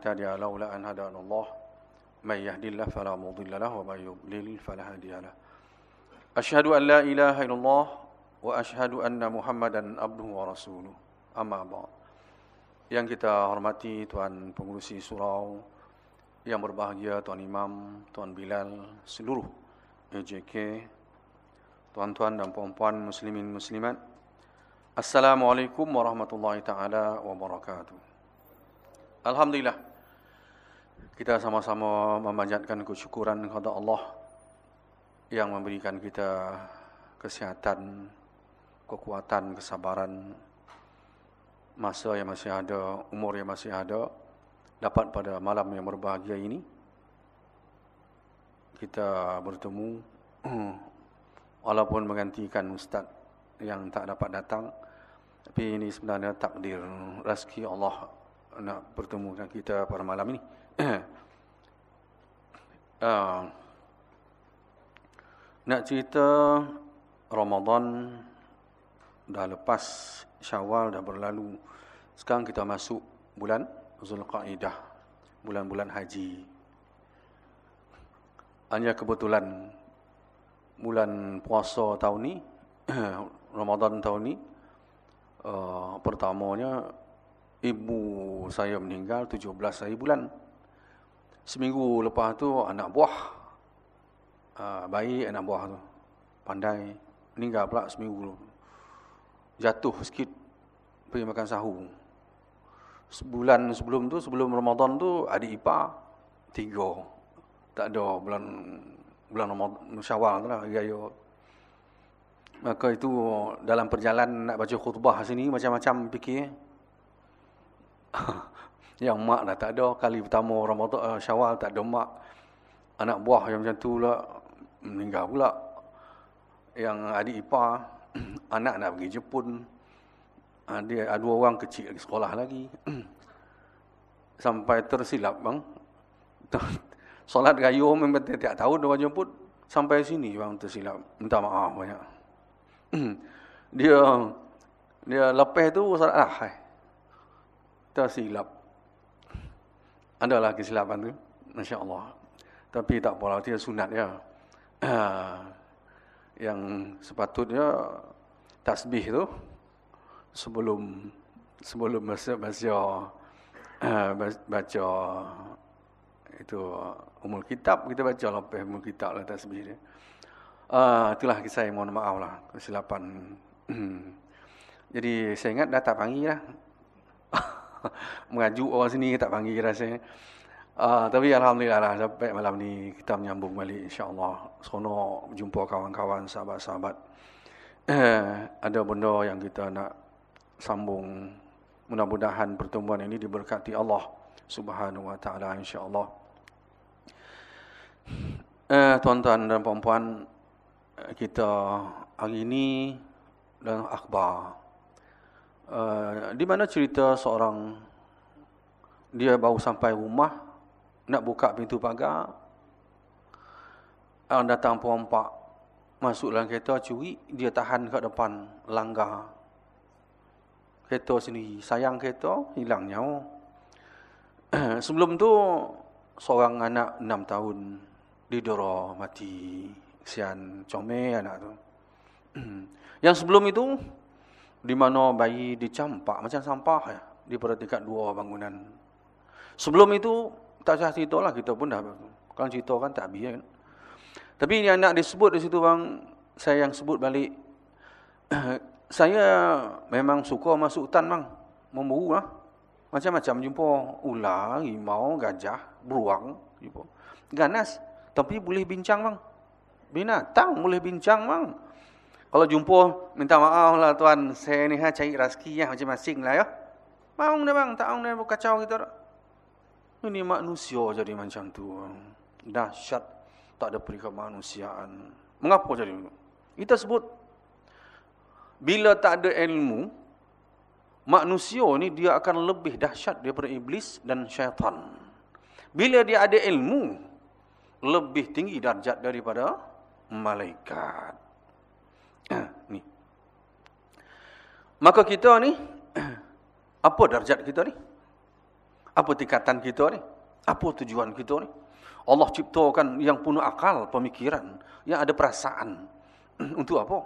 نهتدي لولا أن هدانا الله من يهدي الله فلا مضل له ومن يضلل فلا هادي له أشهد أن لا إله إلا الله وأشهد أن محمدا عبده ورسوله أما بعد yang kita hormati Tuan Pengurusi Surau yang berbahagia Tuan Imam, Tuan Bilal, seluruh AJK, tuan-tuan dan puan-puan muslimin muslimat. Assalamualaikum warahmatullahi taala wabarakatuh. Alhamdulillah. Kita sama-sama memanjatkan kesyukuran kepada Allah yang memberikan kita kesihatan, kekuatan, kesabaran, masa yang masih ada, umur yang masih ada, dapat pada malam yang berbahagia ini kita bertemu. Walaupun menggantikan ustaz yang tak dapat datang tapi ini sebenarnya takdir rezeki Allah nak bertemu dengan kita pada malam ini uh, nak cerita Ramadan dah lepas Syawal dah berlalu sekarang kita masuk bulan Zulqaidah bulan-bulan haji. Hanya kebetulan bulan puasa tahun ni Ramadan tahun ni uh, pertamanya ibu saya meninggal 17 hari bulan seminggu lepas tu anak buah uh, bayi anak buah tu pandai meninggal pula seminggu jatuh sikit pergi makan sahur sebulan sebelum tu sebelum Ramadan tu adik ipar tiga tak ada bulan bulan Ramadan Syawal tu lah raya. Maka itu dalam perjalanan nak baca khutbah sini macam-macam fikir. yang mak dah tak ada kali pertama Ramadan uh, Syawal tak ada mak. Anak buah yang macam tu lah meninggal pula. Yang adik ipar anak nak pergi Jepun. Dia ada dua orang kecil lagi sekolah lagi. Sampai tersilap bang. Solat gayo memang tiap tahun orang jemput sampai sini bang tersilap. Minta maaf banyak. dia dia lepas tu solat. Eh. Tersilap. Adalah kesilapan tu. Masya Allah. Tapi tak apalah. Dia sunat ya. Yang sepatutnya tasbih tu sebelum sebelum baca baca, baca itu umul kitab kita baca lepas umul kitab lah tasbih dia. Ah itulah kisah yang mohon maaf lah kesilapan. Jadi saya ingat dah tak panggil lah. Mengajuk orang sini tak panggil rasanya. Ah tapi alhamdulillah lah sampai malam ni kita menyambung balik insya-Allah. Sono jumpa kawan-kawan sahabat-sahabat. Ada benda yang kita nak sambung. Mudah-mudahan pertemuan ini diberkati Allah Subhanahu wa taala insya-Allah. Eh, tuan-tuan dan puan-puan, kita hari ini dalam akhbar. Uh, di mana cerita seorang dia baru sampai rumah nak buka pintu pagar. Orang datang perempak masuk dalam kereta curi dia tahan kat depan langgar. Kereta sendiri sayang kereta hilang nyawa. Sebelum tu seorang anak enam tahun didera mati. Kesian comel anak tu. Yang sebelum itu di mana bayi dicampak macam sampah ya di pada tingkat dua bangunan sebelum itu tak usah cerita lah kita pun dah kalau cerita kan tak habis kan tapi ini anak disebut di situ bang saya yang sebut balik saya memang suka masuk hutan bang memburu lah macam-macam jumpa ular, rimau, gajah, beruang jumpa. ganas tapi boleh bincang bang. Binatang boleh bincang bang. Kalau jumpa, minta maaf lah tuan. Saya ni ha, cari rezeki ya, macam-macam lah ya. Mau dah bang, tak mau dah kacau kita. Ini manusia jadi macam tu. Dahsyat. Tak ada perikamanusiaan. Mengapa jadi? Kita sebut. Bila tak ada ilmu, manusia ni dia akan lebih dahsyat daripada iblis dan syaitan. Bila dia ada ilmu, lebih tinggi darjat daripada malaikat. ni. Maka kita ni apa darjat kita ni? Apa tingkatan kita ni? Apa tujuan kita ni? Allah ciptakan yang penuh akal, pemikiran, yang ada perasaan. Untuk apa?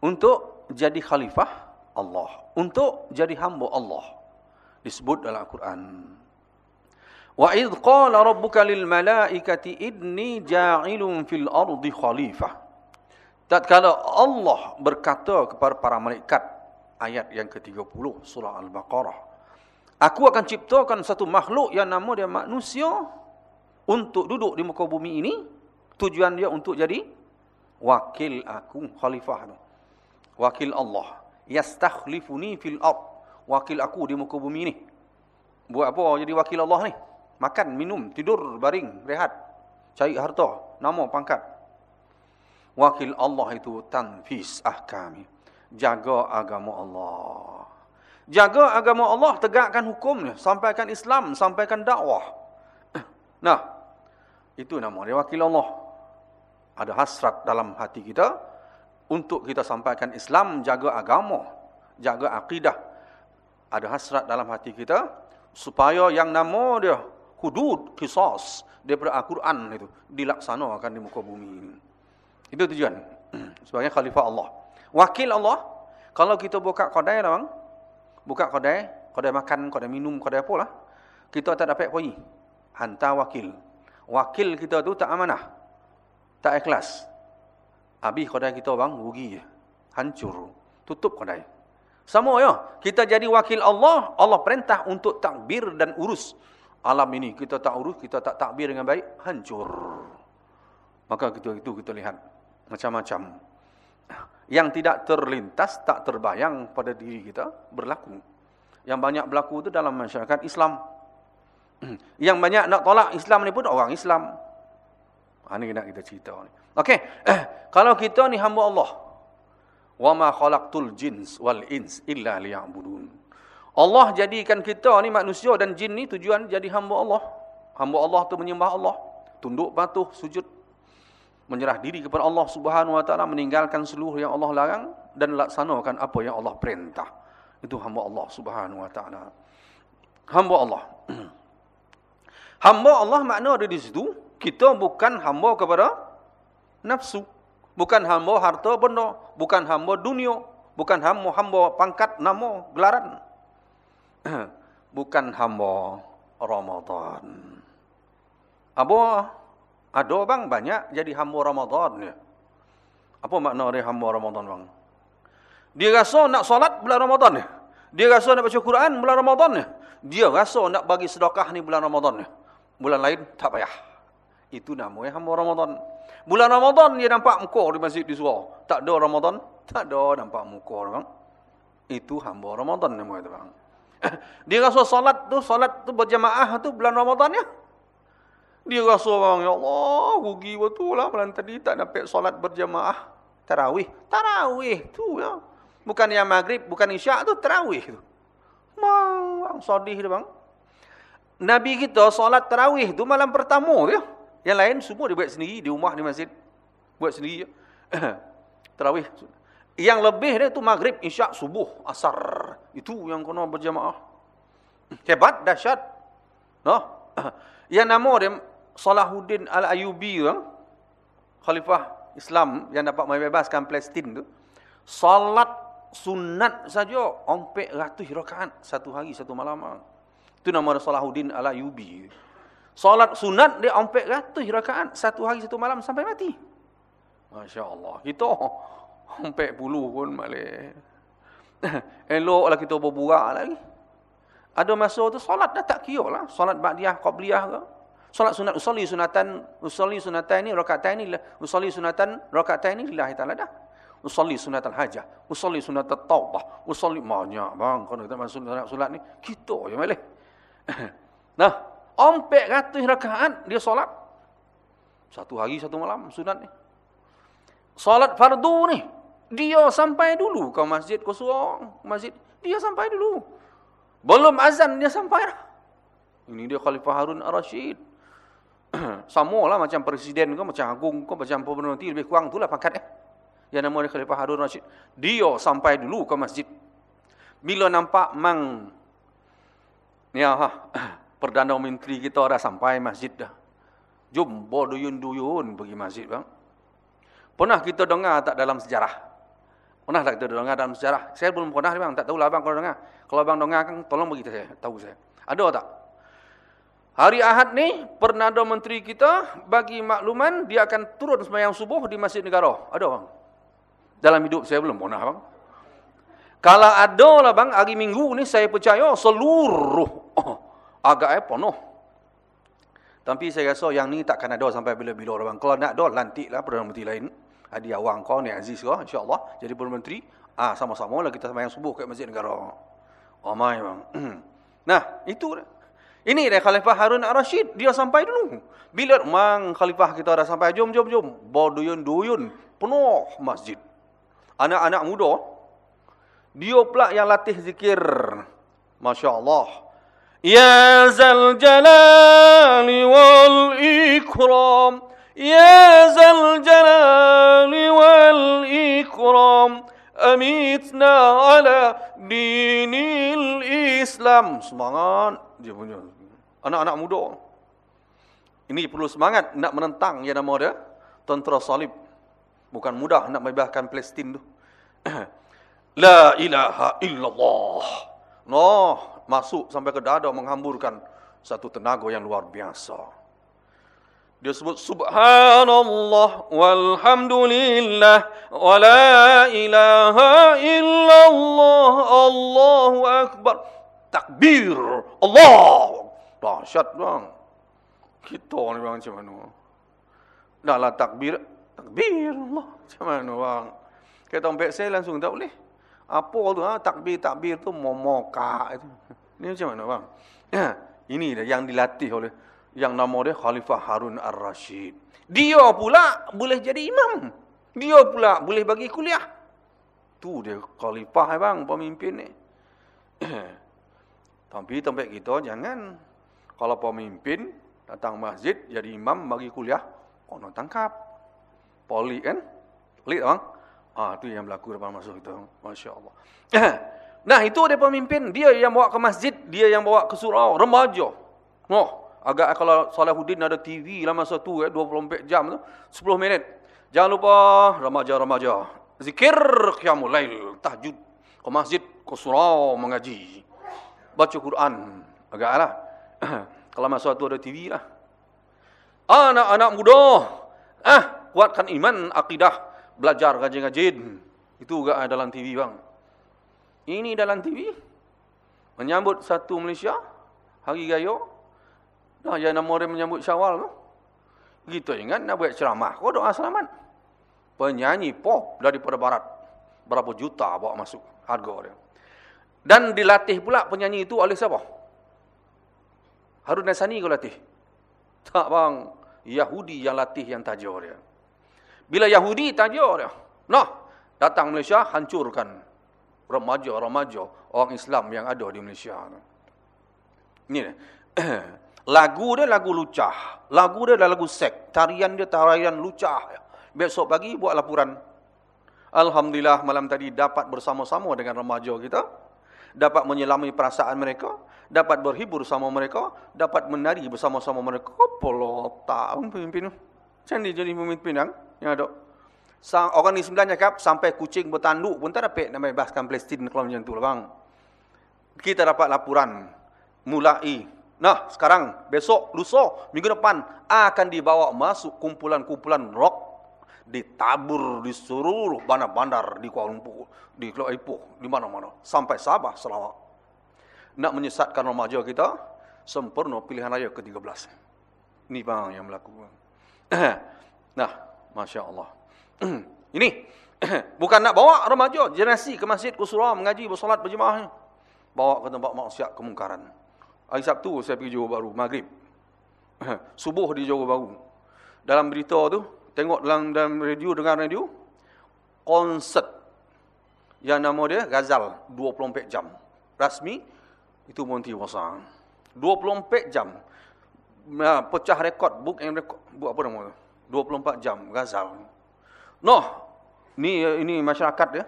Untuk jadi khalifah Allah. Untuk jadi hamba Allah. Disebut dalam Al-Quran. Wa idh qala rabbuka lil malaikati idni ja'ilun fil ardi khalifah. Tatkala Allah berkata kepada para malaikat ayat yang ke-30 surah Al-Baqarah Aku akan ciptakan satu makhluk yang nama dia manusia untuk duduk di muka bumi ini. Tujuan dia untuk jadi wakil aku, khalifah tu. Wakil Allah. Yastakhlifuni fil ard. Wakil aku di muka bumi ini. Buat apa jadi wakil Allah ni? Makan, minum, tidur, baring, rehat. Cari harta, nama, pangkat. Wakil Allah itu tanfis ahkami. Jaga agama Allah. Jaga agama Allah, tegakkan hukumnya, sampaikan Islam, sampaikan dakwah. Nah, itu nama dia wakil Allah. Ada hasrat dalam hati kita untuk kita sampaikan Islam, jaga agama, jaga akidah. Ada hasrat dalam hati kita supaya yang nama dia hudud, kisas daripada Al-Quran itu dilaksanakan di muka bumi ini. Itu tujuan. Sebagai khalifah Allah. Wakil Allah, kalau kita buka kodai lah bang, buka kedai, kedai makan, kedai minum, kedai apa lah. Kita tak dapat pergi. Hantar wakil. Wakil kita tu tak amanah. Tak ikhlas. Habis kedai kita bang, rugi je. Hancur. Tutup kedai. Sama ya. Kita jadi wakil Allah, Allah perintah untuk takbir dan urus. Alam ini kita tak urus, kita tak takbir dengan baik, hancur. Maka kita itu kita lihat macam-macam yang tidak terlintas, tak terbayang pada diri kita berlaku. Yang banyak berlaku itu dalam masyarakat Islam. Yang banyak nak tolak Islam ni pun orang Islam. Ini ha, nak kita cerita ni. Okey, eh, kalau kita ni hamba Allah. Wa ma khalaqtul jins wal ins illa liya'budun. Allah jadikan kita ni manusia dan jin ni tujuan jadi hamba Allah. Hamba Allah tu menyembah Allah, tunduk patuh, sujud menyerah diri kepada Allah Subhanahu wa taala meninggalkan seluruh yang Allah larang dan laksanakan apa yang Allah perintah. Itu hamba Allah Subhanahu wa taala. Hamba Allah. Hamba Allah makna ada di situ kita bukan hamba kepada nafsu. Bukan hamba harta benda bukan hamba dunia bukan hamba hamba pangkat nama gelaran. Bukan hamba Ramadan. Apa ada bang banyak jadi hamba Ramadan ya. Apa makna dia hamba Ramadan bang? Dia rasa nak solat bulan Ramadan ya. Dia rasa nak baca Quran bulan Ramadan ya. Dia rasa nak bagi sedekah ni bulan Ramadan ya. Bulan lain tak payah. Itu namanya hamba Ramadan. Bulan Ramadan dia nampak muka di masjid di surau. Tak ada Ramadan, tak ada nampak muka bang. Itu hamba Ramadan namanya bang. Dia rasa solat tu, solat tu berjamaah tu bulan Ramadan ya. Dia rasa orang, Ya Allah, rugi betul lah. Malam tadi tak dapat solat berjamaah. Tarawih. Tarawih tu ya. Bukan yang maghrib, bukan isyak tu, tarawih tu. Bang, sedih dia bang. Nabi kita solat tarawih tu malam pertama ya. Yang lain semua dia buat sendiri di rumah di masjid. Buat sendiri ya. tarawih. Yang lebih dia tu maghrib, isyak, subuh, asar. Itu yang kena berjamaah. Hebat, dahsyat. No? Yang nama dia Salahuddin Al-Ayubi tu, khalifah Islam yang dapat membebaskan Palestin tu, salat sunat saja ompek ratus rakaat satu hari satu malam. Itu nama dia Salahuddin Al-Ayubi. Salat sunat dia ompek ratus rakaat satu hari satu malam sampai mati. Masya-Allah. Kita ompek puluh pun boleh. Eloklah kita berburak lagi. Ada masa tu salat dah tak kira lah. Salat ba'diyah, qabliyah ke. Salat sunat usolli sunatan usolli sunatan ini rakaat ini usolli sunatan rakaat ini lillahi taala dah. Usolli sunatal hajah, usolli sunatat taubah, usolli banyak bang kalau kita masuk dalam solat ni kita je boleh. nah, ompek ratus rakaat dia solat. Satu hari satu malam sunat ni. Solat fardu ni dia sampai dulu ke masjid kosong, masjid dia sampai dulu. Belum azan dia sampai. Ini dia Khalifah Harun Ar-Rashid. sama lah macam presiden ke, macam agung ke, macam pembentuk nanti, lebih kurang itulah pangkat eh. Yang nama dia Khalifah Harun Rashid. Dia sampai dulu ke masjid. Bila nampak mang Ya, ha. Perdana Menteri kita dah sampai masjid dah. Jom, berduyun-duyun pergi masjid bang. Pernah kita dengar tak dalam sejarah? Pernah tak kita dengar dalam sejarah? Saya belum pernah bang, tak tahulah bang kalau dengar. Kalau bang dengar kan tolong bagi saya, tahu saya. Ada tak? Hari Ahad ni, Perdana Menteri kita bagi makluman dia akan turun sembahyang subuh di Masjid Negara. Ada bang? Dalam hidup saya belum pernah bang. Kalau ada lah bang, hari Minggu ni saya percaya seluruh oh, agak eh penuh. Tapi saya rasa yang ni takkan ada sampai bila-bila bang. Kalau nak ada, lantiklah Perdana Menteri lain. Hadi awang kau ni Aziz kau, insyaAllah. Jadi Perdana Menteri, ah sama-sama lah kita sembahyang subuh kat Masjid Negara. Oh my bang. nah, itu dah. Ini dia Khalifah Harun al-Rashid. Dia sampai dulu. Bila mang Khalifah kita dah sampai. Jom, jom, jom. Berduyun-duyun. Penuh masjid. Anak-anak muda. Dia pula yang latih zikir. Masya Allah. Ya zal jalali wal ikram. Ya zal jalali wal ikram. Amitna ala dinil Islam. Semangat. Dia punya. Anak-anak muda. Ini perlu semangat nak menentang yang nama dia. Tentera salib. Bukan mudah nak membebaskan Palestin tu. La ilaha illallah. Noh, masuk sampai ke dada menghamburkan satu tenaga yang luar biasa. Dia sebut subhanallah walhamdulillah wa la ilaha illallah Allahu akbar takbir Allah. Dahsyat bang. Kita ni bang macam mana? Dah lah takbir. Takbir Allah. Macam mana bang? Kita ompek saya langsung tak boleh. Apa tu ha? takbir-takbir tu momoka itu. Ini macam mana bang? Ini dia yang dilatih oleh yang nama dia Khalifah Harun Ar-Rashid. Dia pula boleh jadi imam. Dia pula boleh bagi kuliah. Tu dia khalifah bang, pemimpin ni. Tapi tempat kita jangan. Kalau pemimpin datang masjid, jadi imam bagi kuliah, kena tangkap. Poli kan? Pelik bang? Ah, tu yang berlaku depan masuk itu. Masya Allah. nah, itu dia pemimpin. Dia yang bawa ke masjid, dia yang bawa ke surau. Remaja. Oh, agak kalau Salahuddin ada TV lah masa tu, eh, 24 jam tu, 10 minit. Jangan lupa remaja-remaja. Zikir qiyamul lail, tahajud. Ke masjid, ke surau mengaji baca Quran. Agaklah. Kalau masa tu ada TV lah. Anak-anak muda. Ah, kuatkan iman, akidah. Belajar gajin-gajin. Itu juga dalam TV bang. Ini dalam TV. Menyambut satu Malaysia. Hari Gaya. Dah yang nama dia menyambut syawal tu. Gitu ingat nak buat ceramah. Kau doa selamat. Penyanyi pop daripada barat. Berapa juta bawa masuk harga dia. Dan dilatih pula penyanyi itu oleh siapa? Harun Nasani kau latih? Tak bang. Yahudi yang latih yang tajar dia. Bila Yahudi tajar dia. Nah, datang Malaysia hancurkan remaja-remaja orang Islam yang ada di Malaysia. Ini lagu dia lagu lucah. Lagu dia adalah lagu sek. Tarian dia tarian lucah. Besok pagi buat laporan. Alhamdulillah malam tadi dapat bersama-sama dengan remaja kita dapat menyelami perasaan mereka, dapat berhibur sama mereka, dapat menari bersama-sama mereka. Apa tak pemimpin? Macam ni jadi pemimpin yang, yang ada. Sang, orang ni sebenarnya cakap, sampai kucing bertanduk pun tak dapat nak bebaskan Palestin kalau macam tu lah bang. Kita dapat laporan mulai. Nah sekarang, besok, lusa, minggu depan akan dibawa masuk kumpulan-kumpulan rock ditabur di seluruh bandar-bandar di Kuala Lumpur, di Kuala Ipoh, di mana-mana. Sampai Sabah, Sarawak. Nak menyesatkan remaja kita, sempurna pilihan raya ke-13. Ini bang yang melakukan. nah, Masya Allah. Ini, bukan nak bawa remaja, generasi ke masjid, ke surah, mengaji, bersolat, berjemaah. Bawa ke tempat maksiat kemungkaran. Hari Sabtu saya pergi Johor Baru, Maghrib. Subuh di Johor Baru. Dalam berita tu, tengok dalam, dalam radio, dengar radio, konsert yang nama dia Gazal 24 jam. Rasmi itu Monty Wasa. 24 jam. Nah, pecah rekod, book and record, buat apa nama tu? 24 jam Gazal. Noh, ni ini masyarakat dia.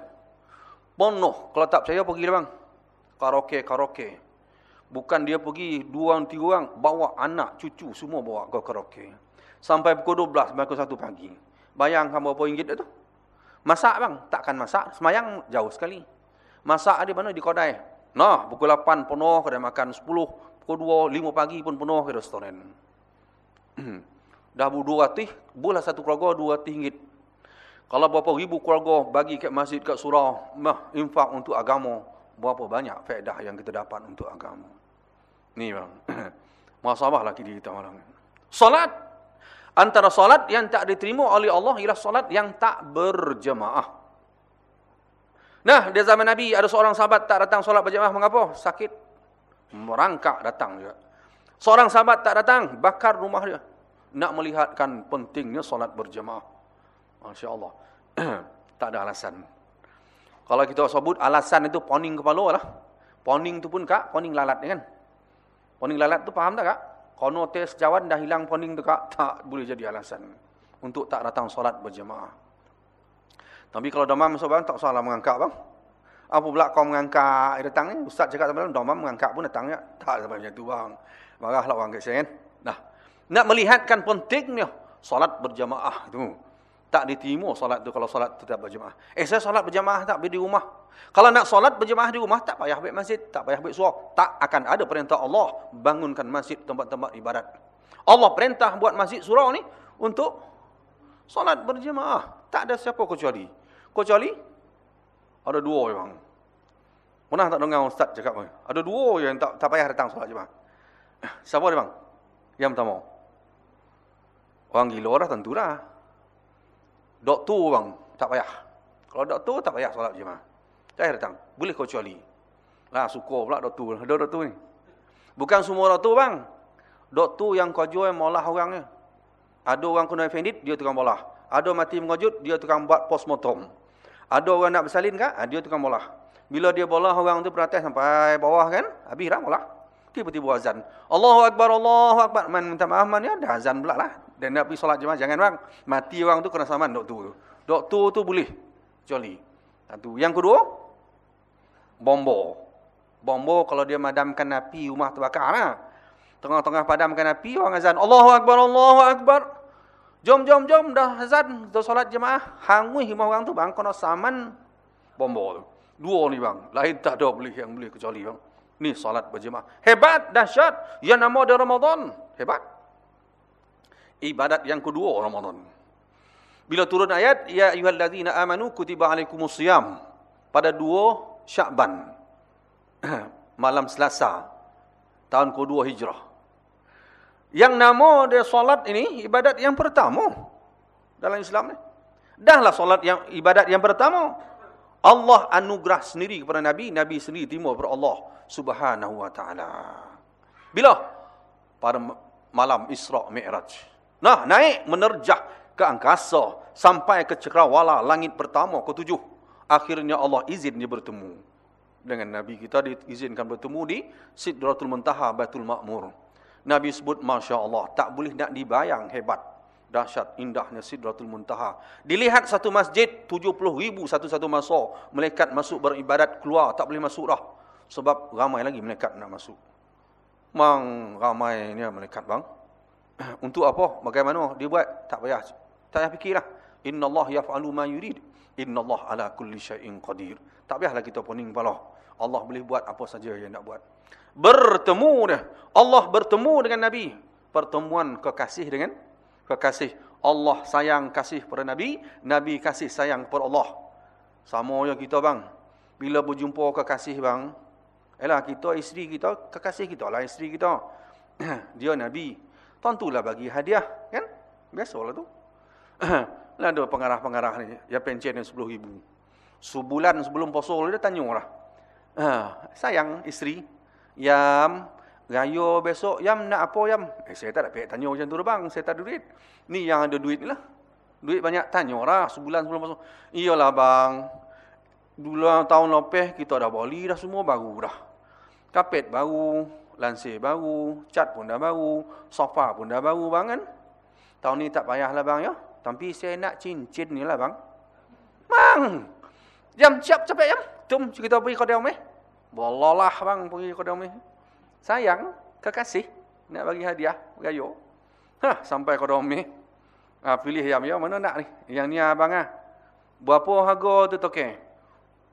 Penuh, kalau tak percaya pergi bang. Karaoke, karaoke. Bukan dia pergi dua orang, tiga orang, bawa anak, cucu, semua bawa ke karaoke. Sampai pukul 12, sampai pukul 1 pagi. Bayangkan berapa ringgit tu? Masak bang, takkan masak. Semayang jauh sekali. Masak di mana? Di kodai. Nah, pukul 8 penuh, kedai makan 10. Pukul 2, 5 pagi pun penuh ke restoran. Dah bu 200, bulah satu keluarga 200 ringgit. Kalau berapa ribu keluarga bagi ke masjid kat surau, mah infak untuk agama, berapa banyak faedah yang kita dapat untuk agama. Ni bang. Masalah lagi di kita orang. Salat antara salat yang tak diterima oleh Allah ialah salat yang tak berjemaah. Nah, di zaman Nabi ada seorang sahabat tak datang solat berjemaah mengapa? Sakit. Merangkak datang dia. Seorang sahabat tak datang, bakar rumah dia. Nak melihatkan pentingnya solat berjemaah. Masya-Allah. tak ada alasan. Kalau kita sebut alasan itu poning kepala lah. Poning tu pun kak, poning lalat kan. Poning lalat tu faham tak kak? Kono tes jawan dah hilang poning tu kak, tak boleh jadi alasan untuk tak datang solat berjemaah. Tapi kalau domam masuk bang, tak salah mengangkat bang. Apa pula kau mengangkat datang ni? Ustaz cakap sama domam mengangkat pun datang ya. Tak sampai macam tu bang. Marahlah orang saya kan. Nah, nak melihatkan pentingnya solat berjamaah itu. Tak diterima solat tu kalau solat tetap berjamaah. Eh saya solat berjamaah tak di rumah. Kalau nak solat berjamaah di rumah tak payah ambil masjid, tak payah ambil suar. Tak akan ada perintah Allah bangunkan masjid tempat-tempat ibadat. Allah perintah buat masjid surau ni untuk solat berjamaah. Tak ada siapa kecuali. Kecuali ada dua orang. Pernah tak dengar ustaz cakap apa? Ada dua yang tak tak payah datang solat jemaah. Siapa dia bang? Yang pertama. Orang gila lah tentulah. Doktor bang, tak payah. Kalau doktor tak payah solat jemaah. Tak datang. Boleh kecuali. Lah suka pula doktor. Ada doktor ni. Bukan semua doktor bang. Doktor yang kau jual molah orangnya. Ada orang kena offended, dia tukang bolah. Ada mati mengejut, dia tukang buat postmortem. Ada orang nak bersalin kan? Dia tukang bolah. Bila dia bolah, orang tu protes sampai bawah kan? Habis dah bolah. Tiba-tiba azan. Allahu Akbar, Allahu Akbar. Man minta maaf, man ya. Dah azan pula lah. Dan nak pergi solat jemaah. Jangan bang. Mati orang tu kena saman doktor tu. Doktor tu boleh. Joli. Satu. Yang kedua. Bombo. Bombo kalau dia madamkan api, rumah terbakar lah. Tengah-tengah padamkan api, orang azan. Allahu Akbar, Allahu Akbar. Jom, jom, jom. Dah azan. Dah solat jemaah. Hangui lima orang tu bang. Kena saman bomba tu. Dua ni bang. Lain tak ada boleh yang boleh kecuali bang. Ni solat berjemaah. Hebat, dahsyat. Yang nama dia Ramadan. Hebat. Ibadat yang kedua Ramadan. Bila turun ayat. Ya ayuhalladzina amanu kutiba alaikumusiyam. Pada dua Syakban. Malam selasa. Tahun kedua hijrah. Yang nama dia solat ini ibadat yang pertama dalam Islam ni. Dahlah solat yang ibadat yang pertama. Allah anugerah sendiri kepada Nabi, Nabi sendiri timur kepada Allah Subhanahu wa taala. Bila? Pada malam Isra Mi'raj. Nah, naik menerjah ke angkasa sampai ke cakrawala langit pertama ketujuh. Akhirnya Allah izin dia bertemu dengan Nabi kita diizinkan bertemu di Sidratul Muntaha Baitul Ma'mur. Nabi sebut Masya Allah. Tak boleh nak dibayang hebat. Dahsyat indahnya Sidratul Muntaha. Dilihat satu masjid 70 ribu satu-satu masa. Melekat masuk beribadat keluar. Tak boleh masuk dah. Sebab ramai lagi melekat nak masuk. Mang ramainya melekat bang. Untuk apa? Bagaimana dia buat? Tak payah. Tak payah fikirlah. Inna Allah yaf'alu ma yurid. Inna Allah ala kulli syai'in qadir. Tak payahlah kita poning kepala. Allah boleh buat apa saja yang nak buat bertemu dia. Allah bertemu dengan Nabi. Pertemuan kekasih dengan kekasih. Allah sayang kasih pada Nabi. Nabi kasih sayang kepada Allah. Sama yang kita bang. Bila berjumpa kekasih bang. Yalah kita isteri kita. Kekasih kita lah isteri kita. Dia Nabi. Tentulah bagi hadiah. Kan? Biasalah tu. Lah ada pengarah-pengarah ni. Yang pencen yang 10 ribu. Sebulan sebelum posol dia tanya lah. Sayang isteri. Yam, raya besok, Yam nak apa Yam? Eh, saya tak nak tanya macam tu bang, saya tak ada duit. Ni yang ada duit ni lah. Duit banyak tanya lah, sebulan sebelum masuk. Iyalah bang, dulu tahun lepas kita dah beli dah semua baru dah. Kapet baru, lansir baru, cat pun dah baru, sofa pun dah baru bang kan. Tahun ni tak payahlah bang ya. Tapi saya nak cincin ni lah bang. Bang! Jam siap capek jam. Jom kita pergi dia eh. Bolalah bang pergi ke ni. sayang, kekasih, nak bagi hadiah, gayo. Hah, sampai ke domi. Ha, pilih yang yang mana nak ni? Yang ni abang ah. Berapa harga tu toke?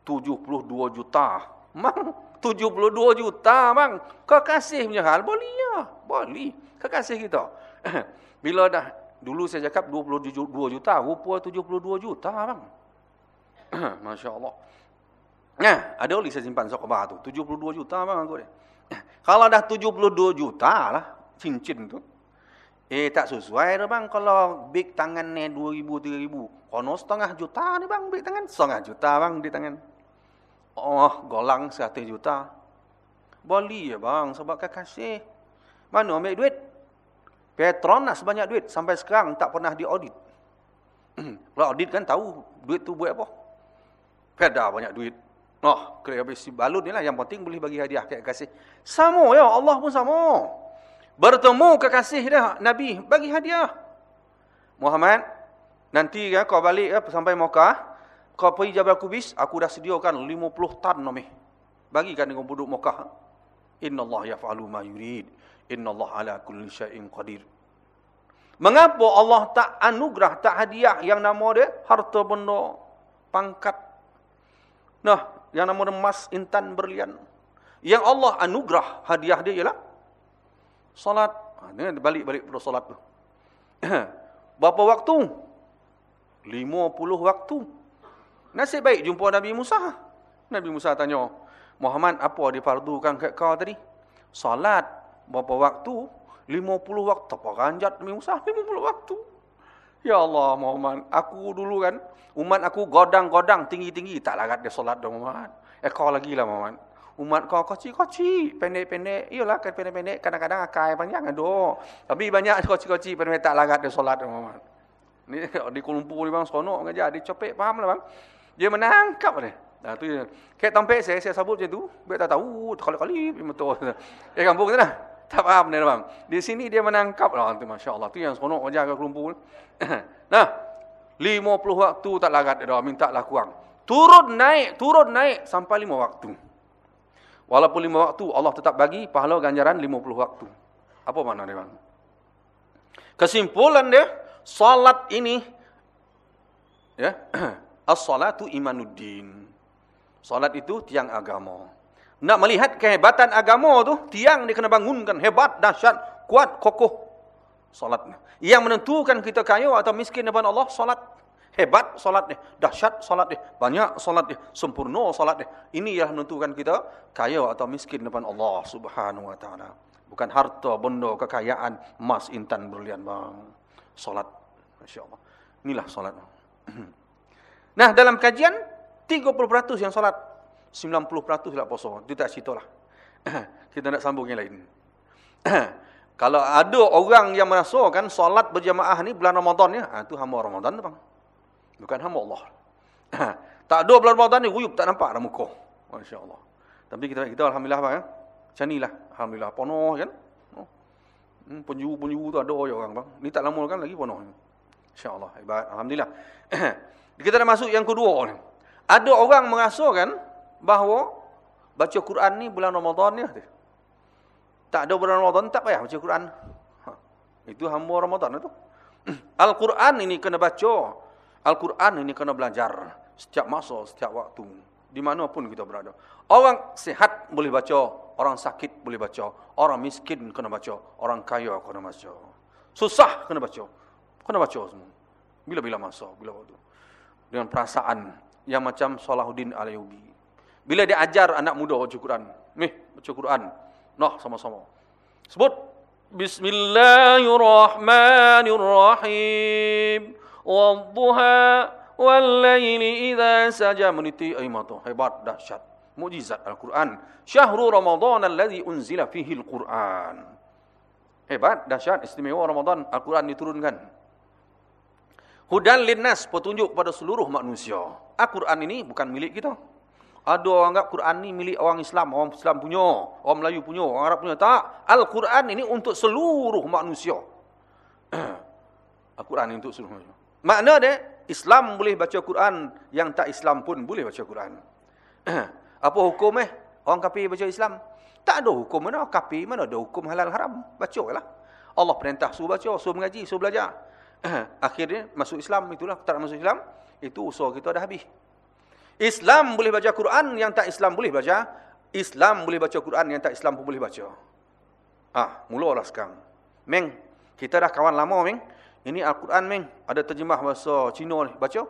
72 juta. Mang, 72 juta bang. Kekasih punya hal boleh ya. Boleh. Kekasih kita. Bila dah dulu saya cakap 22 juta, rupa 72 juta bang. Masya Allah. Nah, ada oli saya simpan sokobah tu. 72 juta bang aku ni. Kalau dah 72 juta lah cincin tu. Eh tak sesuai dah bang kalau big tangan ni 2000 3000. Kono setengah juta ni bang big tangan. Setengah juta bang di tangan. Oh, golang 100 juta. Boleh ya bang sebab kekasih. Mana ambil duit? Petronas sebanyak duit sampai sekarang tak pernah diaudit. Kalau audit kan tahu duit tu buat apa. Peda banyak duit. Oh, kira habis si balut ni lah. Yang penting boleh bagi hadiah ke kekasih. Sama ya. Allah pun sama. Bertemu kekasih dia. Nabi bagi hadiah. Muhammad. Nanti ya, kau balik ya, sampai Mekah. Kau pergi Jabal Kubis. Aku dah sediakan 50 tan nomeh. Bagikan dengan penduduk Mekah. Inna Allah yaf'alu ma yurid. Inna Allah ala kulli syai'in qadir. Mengapa Allah tak anugerah, tak hadiah yang nama dia? Harta benda, pangkat. Nah, yang nama emas intan berlian. Yang Allah anugerah hadiah dia ialah solat. Ha, balik-balik pada solat tu. Berapa waktu? 50 waktu. Nasib baik jumpa Nabi Musa. Nabi Musa tanya, Muhammad apa difardukan kat kau tadi? Solat. Berapa waktu? 50 waktu. Apa ranjat Nabi Musa? 50 waktu. Ya Allah Muhammad, aku dulu kan, umat aku godang-godang tinggi-tinggi, tak larat dia solat dah Muhammad. Eh kau lagi lah Muhammad. Umat kau kocik-kocik, pendek-pendek. Iyalah kan pendek-pendek, kadang-kadang akai panjang ada. Tapi banyak kocik-kocik, pendek tak larat dia solat dah Muhammad. Ni di Kuala Lumpur ni bang, seronok mengajar. Dia copek, faham lah bang. Dia menangkap dia. Nah, tu je. Kayak tampek saya, saya sabut macam tu. Biar tak tahu, kali-kali, betul. Eh kampung tu lah. Tak faham ni bang. Di sini dia menangkap lah. Tu, Masya Allah. Tu yang seronok ajar ke kelumpur. nah. 50 waktu tak larat dia. Minta lah kurang. Turun naik. Turun naik. Sampai 5 waktu. Walaupun 5 waktu. Allah tetap bagi pahala ganjaran 50 waktu. Apa makna dia bang? Kesimpulan dia. Salat ini. Ya. As-salatu imanuddin. Salat itu tiang agama. Nak melihat kehebatan agama tu, tiang dia kena bangunkan hebat, dahsyat, kuat, kokoh. Salatnya. Yang menentukan kita kaya atau miskin depan Allah, salat. Hebat salat dia, dahsyat salat dia, banyak salat dia, sempurna salat dia. Ini yang menentukan kita kaya atau miskin depan Allah Subhanahu wa taala. Bukan harta, benda, kekayaan, emas, intan, berlian, bang. Salat. Masya-Allah. Inilah salat. Nah, dalam kajian 30% yang salat 90% lah puasa. Itu tak cerita lah. Kita nak sambung yang lain. Kalau ada orang yang merasakan solat berjamaah ni bulan Ramadan ni, ha, itu hamba Ramadan tu bang. Bukan hamba Allah. tak ada bulan Ramadan ni, ruyup tak nampak dah muka. Masya Allah. Tapi kita, kita Alhamdulillah bang. Ya? Macam ni lah. Alhamdulillah. Penuh kan. Oh. Hmm, penjuru-penjuru tu ada orang bang. Ni tak lama kan lagi penuh. Insya Allah. Hebat. Alhamdulillah. kita dah masuk yang kedua ni. Ada orang merasakan bahawa baca Quran ni bulan Ramadan ni tak ada bulan Ramadan tak payah baca Quran. Ha. Itu hamba Ramadan itu. Al-Quran ini kena baca. Al-Quran ini kena belajar setiap masa, setiap waktu, di mana pun kita berada. Orang sehat boleh baca, orang sakit boleh baca, orang miskin kena baca, orang kaya kena baca. Susah kena baca. Kena baca semua. Bila-bila masa, bila waktu. Dengan perasaan yang macam Salahuddin Al-Ayyubi. Bila dia ajar anak muda baca Quran. Nih, baca Quran. Nah, sama-sama. Sebut. Bismillahirrahmanirrahim. Wadduha wallayli idha saja. Meniti air mata. Hebat, dahsyat. Mujizat Al-Quran. Syahrul Ramadan alladhi unzila fihi Al-Quran. Hebat, dahsyat, istimewa Ramadan. Al-Quran diturunkan. Hudan linnas, petunjuk kepada seluruh manusia. Al-Quran ini bukan milik kita. Ada orang anggap Quran ni milik orang Islam, orang Islam punya, orang Melayu punya, orang Arab punya. Tak. Al-Quran ini untuk seluruh manusia. Al-Quran ini untuk seluruh manusia. Makna dia, Islam boleh baca Quran, yang tak Islam pun boleh baca Quran. Apa hukum eh? Orang kafir baca Islam. Tak ada hukum mana. Kafir mana ada hukum halal haram. Baca lah. Allah perintah suruh baca, suruh mengaji, suruh belajar. Akhirnya masuk Islam itulah. Tak masuk Islam, itu usaha kita dah habis. Islam boleh baca Quran, yang tak Islam boleh baca. Islam boleh baca Quran, yang tak Islam pun boleh baca. Ah, mulalah sekarang. Meng, kita dah kawan lama, Meng. Ini Al-Quran, Meng. Ada terjemah bahasa Cina ni. Baca.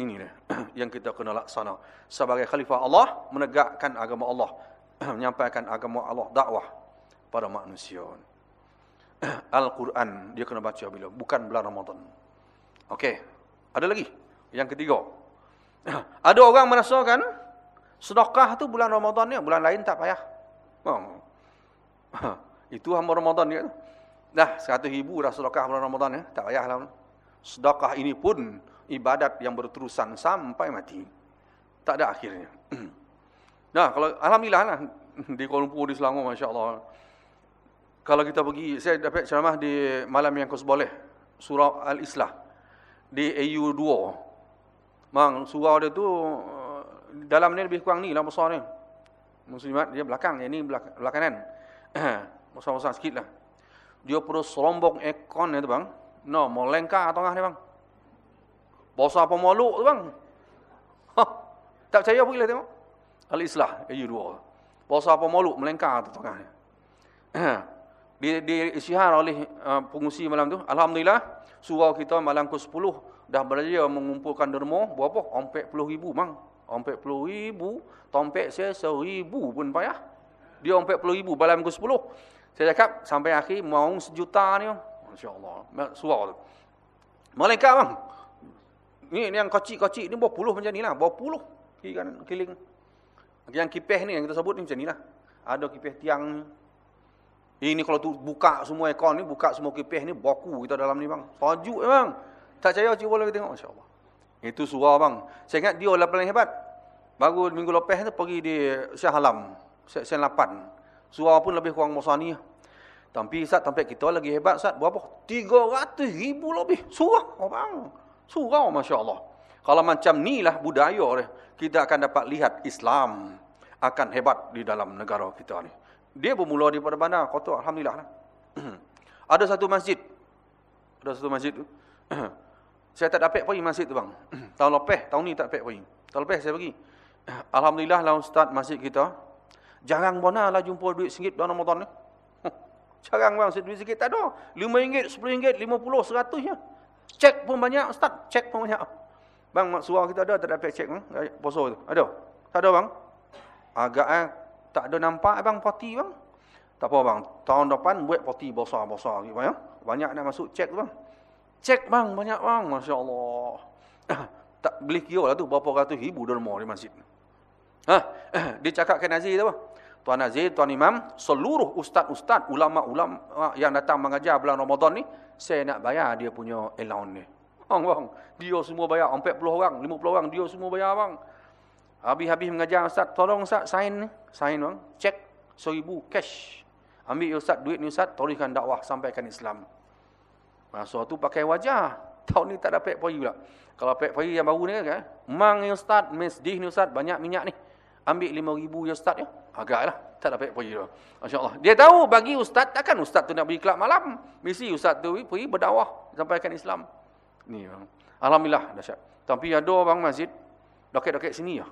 Ini dia. yang kita kena laksana. Sebagai khalifah Allah, menegakkan agama Allah. menyampaikan agama Allah, dakwah pada manusia. Al-Quran, dia kena baca bila? Bukan bulan Ramadan. Okey. Ada lagi? Yang ketiga. Ada orang merasakan sedekah tu bulan Ramadan ni, bulan lain tak payah. Oh. Itu hamba Ramadan dia. Dah 100 ribu dah sedekah bulan Ramadan ya, tak payahlah. Sedekah ini pun ibadat yang berterusan sampai mati. Tak ada akhirnya. Nah, kalau alhamdulillah lah di Kuala Lumpur di Selangor masya-Allah. Kalau kita pergi, saya dapat ceramah di malam yang kau boleh surah Al-Islah di AU 2 Bang, surau dia tu uh, dalam ni lebih kurang ni lah besar ni. Muslimat dia belakang, yang ni belakang, belakang kanan. Besar-besar sikit lah. Dia perlu serombong ekon ni tu bang. No, mau lengkar tengah ni bang. Besar apa maluk tu bang. Ha, tak percaya pergi lah tengok. Al-Islah, AU 2. Besar apa maluk melengkar tu tengah ni. di, di isyihar oleh uh, pengusi malam tu. Alhamdulillah, surau kita malam ke-10 dah berjaya mengumpulkan derma berapa? 40 ribu mang. 40 ribu, tompek saya 1000 pun payah. Dia 40 ribu balam ke 10. Saya cakap sampai akhir mau sejuta ni. Masya-Allah. Surau tu. Malaikat bang. Ni, ni yang kocik-kocik ni puluh macam ni lah. Berapa puluh kiri kanan keliling. Yang kipeh ni yang kita sebut ni macam ni lah. Ada kipeh tiang ni. Ini kalau tu buka semua ekor ni, buka semua kipeh ni, baku kita dalam ni bang. Sajuk bang. Tak percaya cuba lagi tengok masya-Allah. Itu surah bang. Saya ingat dia lah paling hebat. Baru minggu lepas tu pergi di Shah Alam, Sen 8. Surah pun lebih kurang masa ni. Tapi Ustaz sampai kita lagi hebat Ustaz. Berapa? 300 ribu lebih. Surah bang. Surah masya-Allah. Kalau macam ni lah budaya dia, kita akan dapat lihat Islam akan hebat di dalam negara kita ni. Dia bermula daripada mana? Kota alhamdulillah lah. Ada satu masjid. Ada satu masjid tu. Saya tak dapat pergi masjid tu bang. tahun lepas, tahun ni tak dapat pergi. Tahun lepas saya pergi. Alhamdulillah lah ustaz masjid kita. Jarang mana lah jumpa duit singgit dalam Ramadan ni. Jarang bang, duit singgit tak ada. Lima ringgit, sepuluh ringgit, lima puluh, seratus ya. Cek pun banyak ustaz, cek pun banyak. Bang, suara kita ada tak dapat cek bang? Poso tu. Ada? Tak ada bang? Agak eh, tak ada nampak bang parti bang. Tak apa bang, tahun depan buat parti besar-besar. Ya? Banyak nak masuk cek tu bang. Cek bang, banyak bang. Masya Allah. tak boleh kira lah tu berapa ratus ribu derma di masjid. Ha? Dia cakap ke Nazir tu apa? Tuan Nazir, Tuan Imam, seluruh ustaz-ustaz, ulama-ulama yang datang mengajar bulan Ramadan ni, saya nak bayar dia punya allowance ni. Bang, bang. Dia semua bayar. 40 orang, 50 orang, dia semua bayar bang. Habis-habis mengajar ustaz, tolong ustaz, sign ni. Sign bang. Cek seribu cash. Ambil ustaz duit ni ustaz, tolongkan dakwah sampaikan Islam. Masa tu pakai wajah. Tahun ni tak dapat pergi pula. Kalau dapat pergi yang baru ni kan. Mang ni ustaz, mesdih ni ustaz, banyak minyak ni. Ambil lima ribu ya ustaz ya. Agaklah. Tak dapat pergi tu. Masya Allah. Dia tahu bagi ustaz, takkan ustaz tu nak pergi kelab malam. Mesti ustaz tu pergi berdakwah. Sampaikan Islam. Ni bang. Alhamdulillah. Dahsyat. Tapi ada orang masjid. Dokek-dokek sini ya.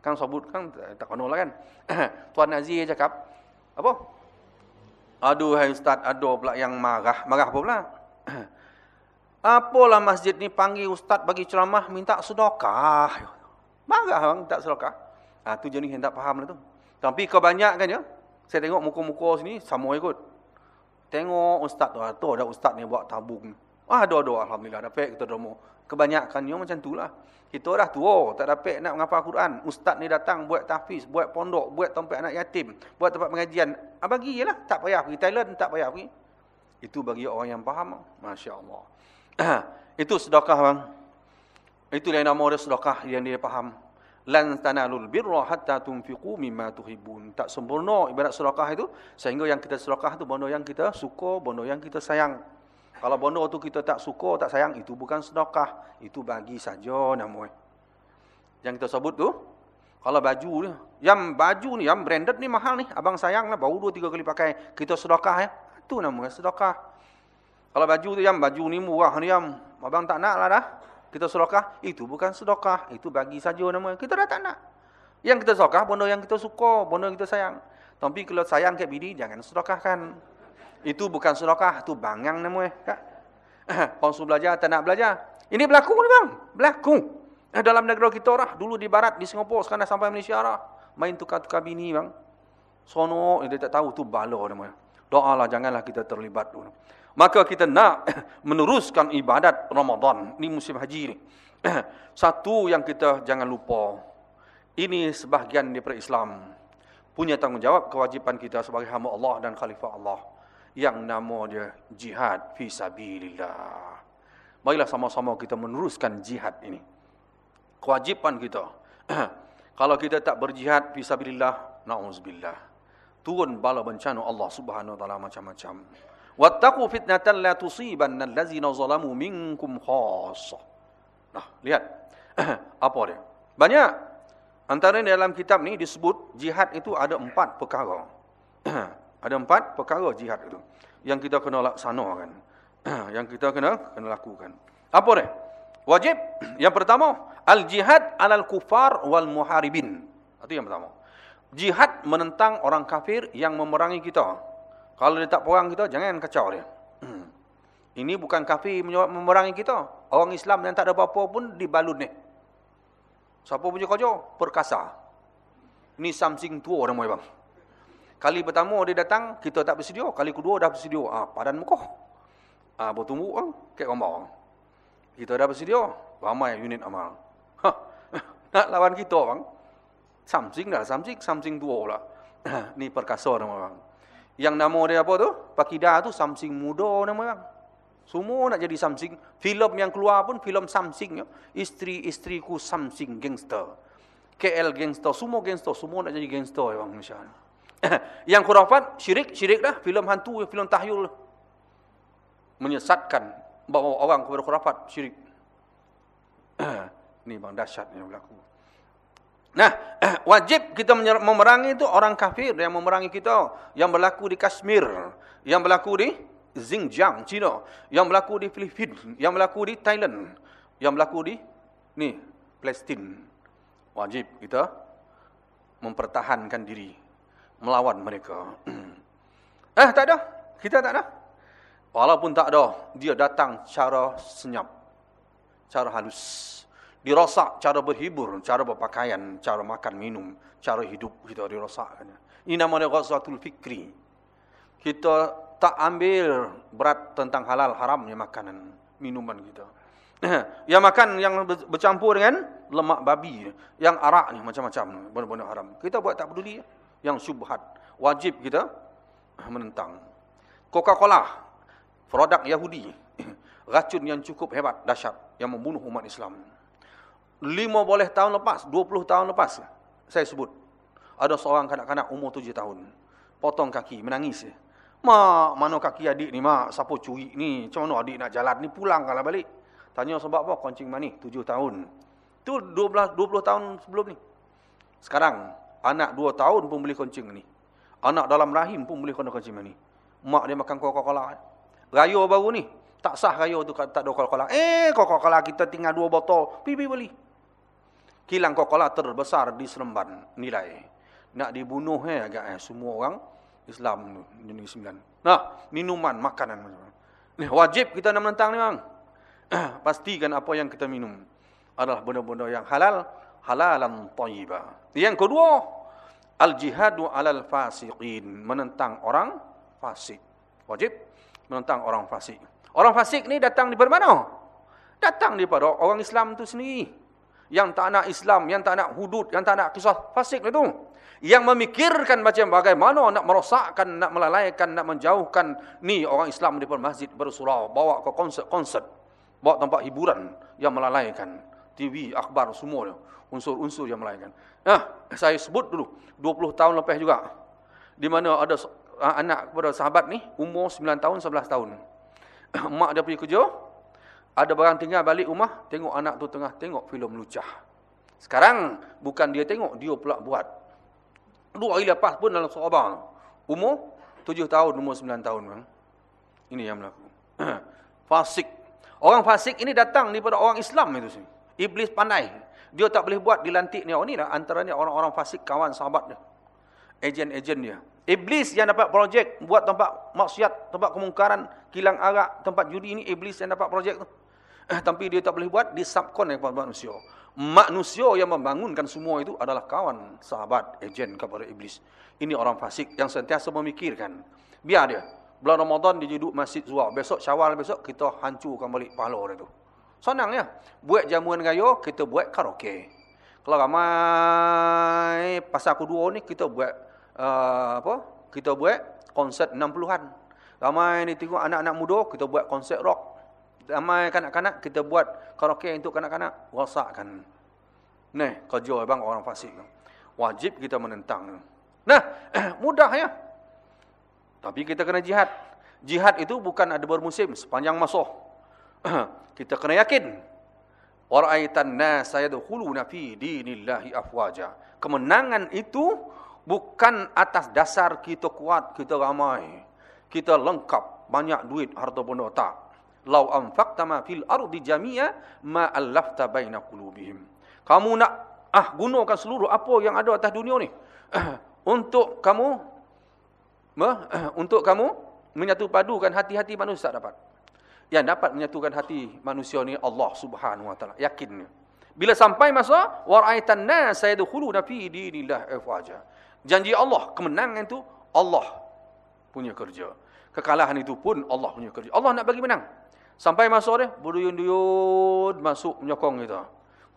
Kan sebut kan tak kena lah kan. Tuan Nazir cakap. Apa? Aduh hai ustaz, ada pula yang marah. Marah apa pula? Apalah masjid ni panggil ustaz bagi ceramah minta sedekah. Marah bang tak sedekah. Ah tu jenis yang tak faham lah tu. Tapi kebanyakan ya. Saya tengok muka-muka sini sama ikut. Tengok ustaz tu, ah, tu ada ustaz ni buat tabung. Ah ada ada alhamdulillah dapat kita demo. Kebanyakannya macam itulah. Kita dah tua, tak dapat nak menghafal Quran. Ustaz ni datang buat tahfiz, buat pondok, buat tempat anak yatim, buat tempat pengajian. Ah bagi jelah, tak payah pergi Thailand, tak payah pergi. Itu bagi orang yang faham. Masya Allah. itu sedekah bang. Itu yang nama dia sedekah yang dia faham. Lan tanalul birra hatta tunfiqu mimma tuhibbun. Tak sempurna ibarat sedekah itu sehingga yang kita sedekah itu benda yang kita suka, benda yang kita sayang. Kalau benda itu kita tak suka, tak sayang, itu bukan sedekah. Itu bagi saja nama. Yang kita sebut tu, kalau baju ni, Yang baju ni, yang branded ni mahal ni. Abang sayang lah, baru dua tiga kali pakai. Kita sedekah ya. Itu namanya sedekah. Kalau baju tu yang baju ni murah ni yang abang tak nak lah dah. Kita sedekah, itu bukan sedekah. Itu bagi saja nama. Kita dah tak nak. Yang kita sedekah, benda yang kita suka, benda yang kita sayang. Tapi kalau sayang ke bini, jangan sedekahkan. Itu bukan sedekah, itu bangang namanya. Orang suruh belajar, tak nak belajar. Ini berlaku ni bang, berlaku. Eh, dalam negara kita lah, dulu di barat, di Singapura, sekarang sampai Malaysia lah main tukar-tukar bini bang. Sono dia tak tahu tu bala namanya. Doalah janganlah kita terlibat tu. Maka kita nak meneruskan ibadat Ramadan ni musim haji ni. Satu yang kita jangan lupa. Ini sebahagian daripada Islam punya tanggungjawab kewajipan kita sebagai hamba Allah dan khalifah Allah yang nama dia jihad fi sabilillah. Baiklah sama-sama kita meneruskan jihad ini. Kewajipan kita Kalau kita tak berjihad fisabilillah, na'uzubillah. Turun bala bencana Allah Subhanahu taala macam-macam. Wattaqu fitnatan la tusibanna allazina zalamu minkum khassah. Nah, lihat. Apa dia? Banyak. Antara dalam kitab ni disebut jihad itu ada empat perkara. ada empat perkara jihad itu yang kita kena laksanakan. yang kita kena kena lakukan. Apa dia? Wajib yang pertama al-jihad alal kufar wal muharibin. Itu yang pertama. Jihad menentang orang kafir yang memerangi kita. Kalau dia tak perang kita, jangan kacau dia. Ini bukan kafir memerangi kita. Orang Islam yang tak ada apa-apa pun dibalut ni. Siapa punya kerja? Perkasa. Ini something tua orang bang. Kali pertama dia datang, kita tak bersedia. Kali kedua dah bersedia. Ah, padan muka. Ah, bertumbuh bang. Kayak gambar. Kita dah bersedia. Ramai unit amal. Ha. Nak lawan kita bang. Samsing dah. Samsing, Samsing dua pula. Ni perkasa nama bang. Yang nama dia apa tu? Pakida tu Samsing muda nama bang. Semua nak jadi Samsing. Filem yang keluar pun filem Samsing. Ya. Isteri-isteriku Samsing gangster. KL gangster. Semua gangster. Semua nak jadi gangster ya bang. yang kurafat, syirik. Syirik dah. Filem hantu, filem tahyul. Menyesatkan bawa orang kepada khurafat syirik. Ini bang dahsyat yang berlaku. Nah, wajib kita memerangi itu orang kafir yang memerangi kita. Yang berlaku di Kashmir. Yang berlaku di Xinjiang, China. Yang berlaku di Filipina. Yang berlaku di Thailand. Yang berlaku di ni Palestin. Wajib kita mempertahankan diri. Melawan mereka. eh, tak ada. Kita tak ada. Walaupun tak ada, dia datang cara senyap. Cara halus. Dirosak cara berhibur, cara berpakaian, cara makan minum, cara hidup kita dirosakkan. Ini nama dia Ghazwatul Fikri. Kita tak ambil berat tentang halal haramnya makanan, minuman kita. yang makan yang bercampur dengan lemak babi, yang arak ni macam-macam, benda-benda haram. Kita buat tak peduli. Yang syubhat. Wajib kita menentang. Coca-Cola produk Yahudi, racun yang cukup hebat, dahsyat, yang membunuh umat Islam. Lima boleh tahun lepas, dua puluh tahun lepas, saya sebut, ada seorang kanak-kanak umur tujuh tahun, potong kaki, menangis. Mak, mana kaki adik ni, mak, siapa curi ni, macam mana adik nak jalan ni, pulang kalau balik. Tanya sebab apa, koncing manis, tujuh tahun. Itu dua puluh tahun sebelum ni. Sekarang, anak dua tahun pun boleh koncing ni. Anak dalam rahim pun boleh kena koncing manis. Mak dia makan Coca-Cola. Raya baru ni. Tak sah raya tu tak ada Coca-Cola. Eh, Coca-Cola kita tinggal dua botol. Pipi beli. Kilang Coca-Cola terbesar di Seremban nilai. Nak dibunuh eh agak eh semua orang Islam Negeri Sembilan. Nah, minuman, makanan Ni wajib kita nak menentang ni bang. Pastikan apa yang kita minum adalah benda-benda yang halal, halalan thayyibah. Yang kedua, al-jihadu 'alal fasiqin, menentang orang fasik. Wajib menentang orang fasik. Orang fasik ni datang daripada mana? Datang daripada orang Islam tu sendiri. Yang tak nak Islam, yang tak nak hudud, yang tak nak kisah fasik itu. Yang memikirkan macam bagaimana nak merosakkan, nak melalaikan, nak menjauhkan ni orang Islam daripada masjid bersurau. Bawa ke konsert-konsert. Bawa tempat hiburan yang melalaikan. TV, akhbar, semua unsur-unsur yang melalaikan. Nah, saya sebut dulu. 20 tahun lepas juga. Di mana ada uh, anak kepada sahabat ni umur 9 tahun 11 tahun. Mak dia pergi kerja, ada barang tinggal balik rumah, tengok anak tu tengah tengok filem lucah. Sekarang bukan dia tengok, dia pula buat. Dua hari lepas pun dalam sahabat. Umur tujuh tahun, umur sembilan tahun. Bang. Ini yang berlaku. fasik. Orang fasik ini datang daripada orang Islam itu sini. Iblis pandai. Dia tak boleh buat dilantik ni. Oh, ni lah antaranya orang-orang fasik kawan sahabat dia. Ejen-ejen dia. Iblis yang dapat projek buat tempat maksiat, tempat kemungkaran, kilang arak, tempat judi ini iblis yang dapat projek tu. Eh, tapi dia tak boleh buat disabkon kepada manusia. Manusia yang membangunkan semua itu adalah kawan, sahabat, ejen kepada iblis. Ini orang fasik yang sentiasa memikirkan. Biar dia. Bulan Ramadan dia duduk masjid zuhur. Besok syawal besok kita hancurkan balik pahala dia tu. Senang ya. Buat jamuan gaya, kita buat karaoke. Kalau ramai pasal aku dua ni, kita buat uh, apa? Kita buat konsert 60-an. Ramai ni tengok anak-anak muda, kita buat konsert rock. Ramai kanak-kanak, kita buat karaoke untuk kanak-kanak. Rosakkan. Nih, kerja bang orang fasik. Wajib kita menentang. Nah, mudah ya. Tapi kita kena jihad. Jihad itu bukan ada bermusim sepanjang masa. kita kena yakin. Waraitan nas yadkhuluna fi dinillahi afwaja. Kemenangan itu bukan atas dasar kita kuat, kita ramai. Kita lengkap, banyak duit, harta benda tak. Lau anfaqta ma fil ardi jami'a ma allafta baina qulubihim. Kamu nak ah gunakan seluruh apa yang ada atas dunia ni untuk kamu untuk kamu menyatu padukan hati-hati manusia tak dapat. Yang dapat menyatukan hati manusia ni Allah Subhanahu wa taala. Yakin. Bila sampai masa waraitan nas sayadkhuluna fi dinillah afwaja. Janji Allah kemenangan itu Allah punya kerja. Kekalahan itu pun Allah punya kerja. Allah nak bagi menang. Sampai masa dia berduyun-duyun masuk menyokong kita.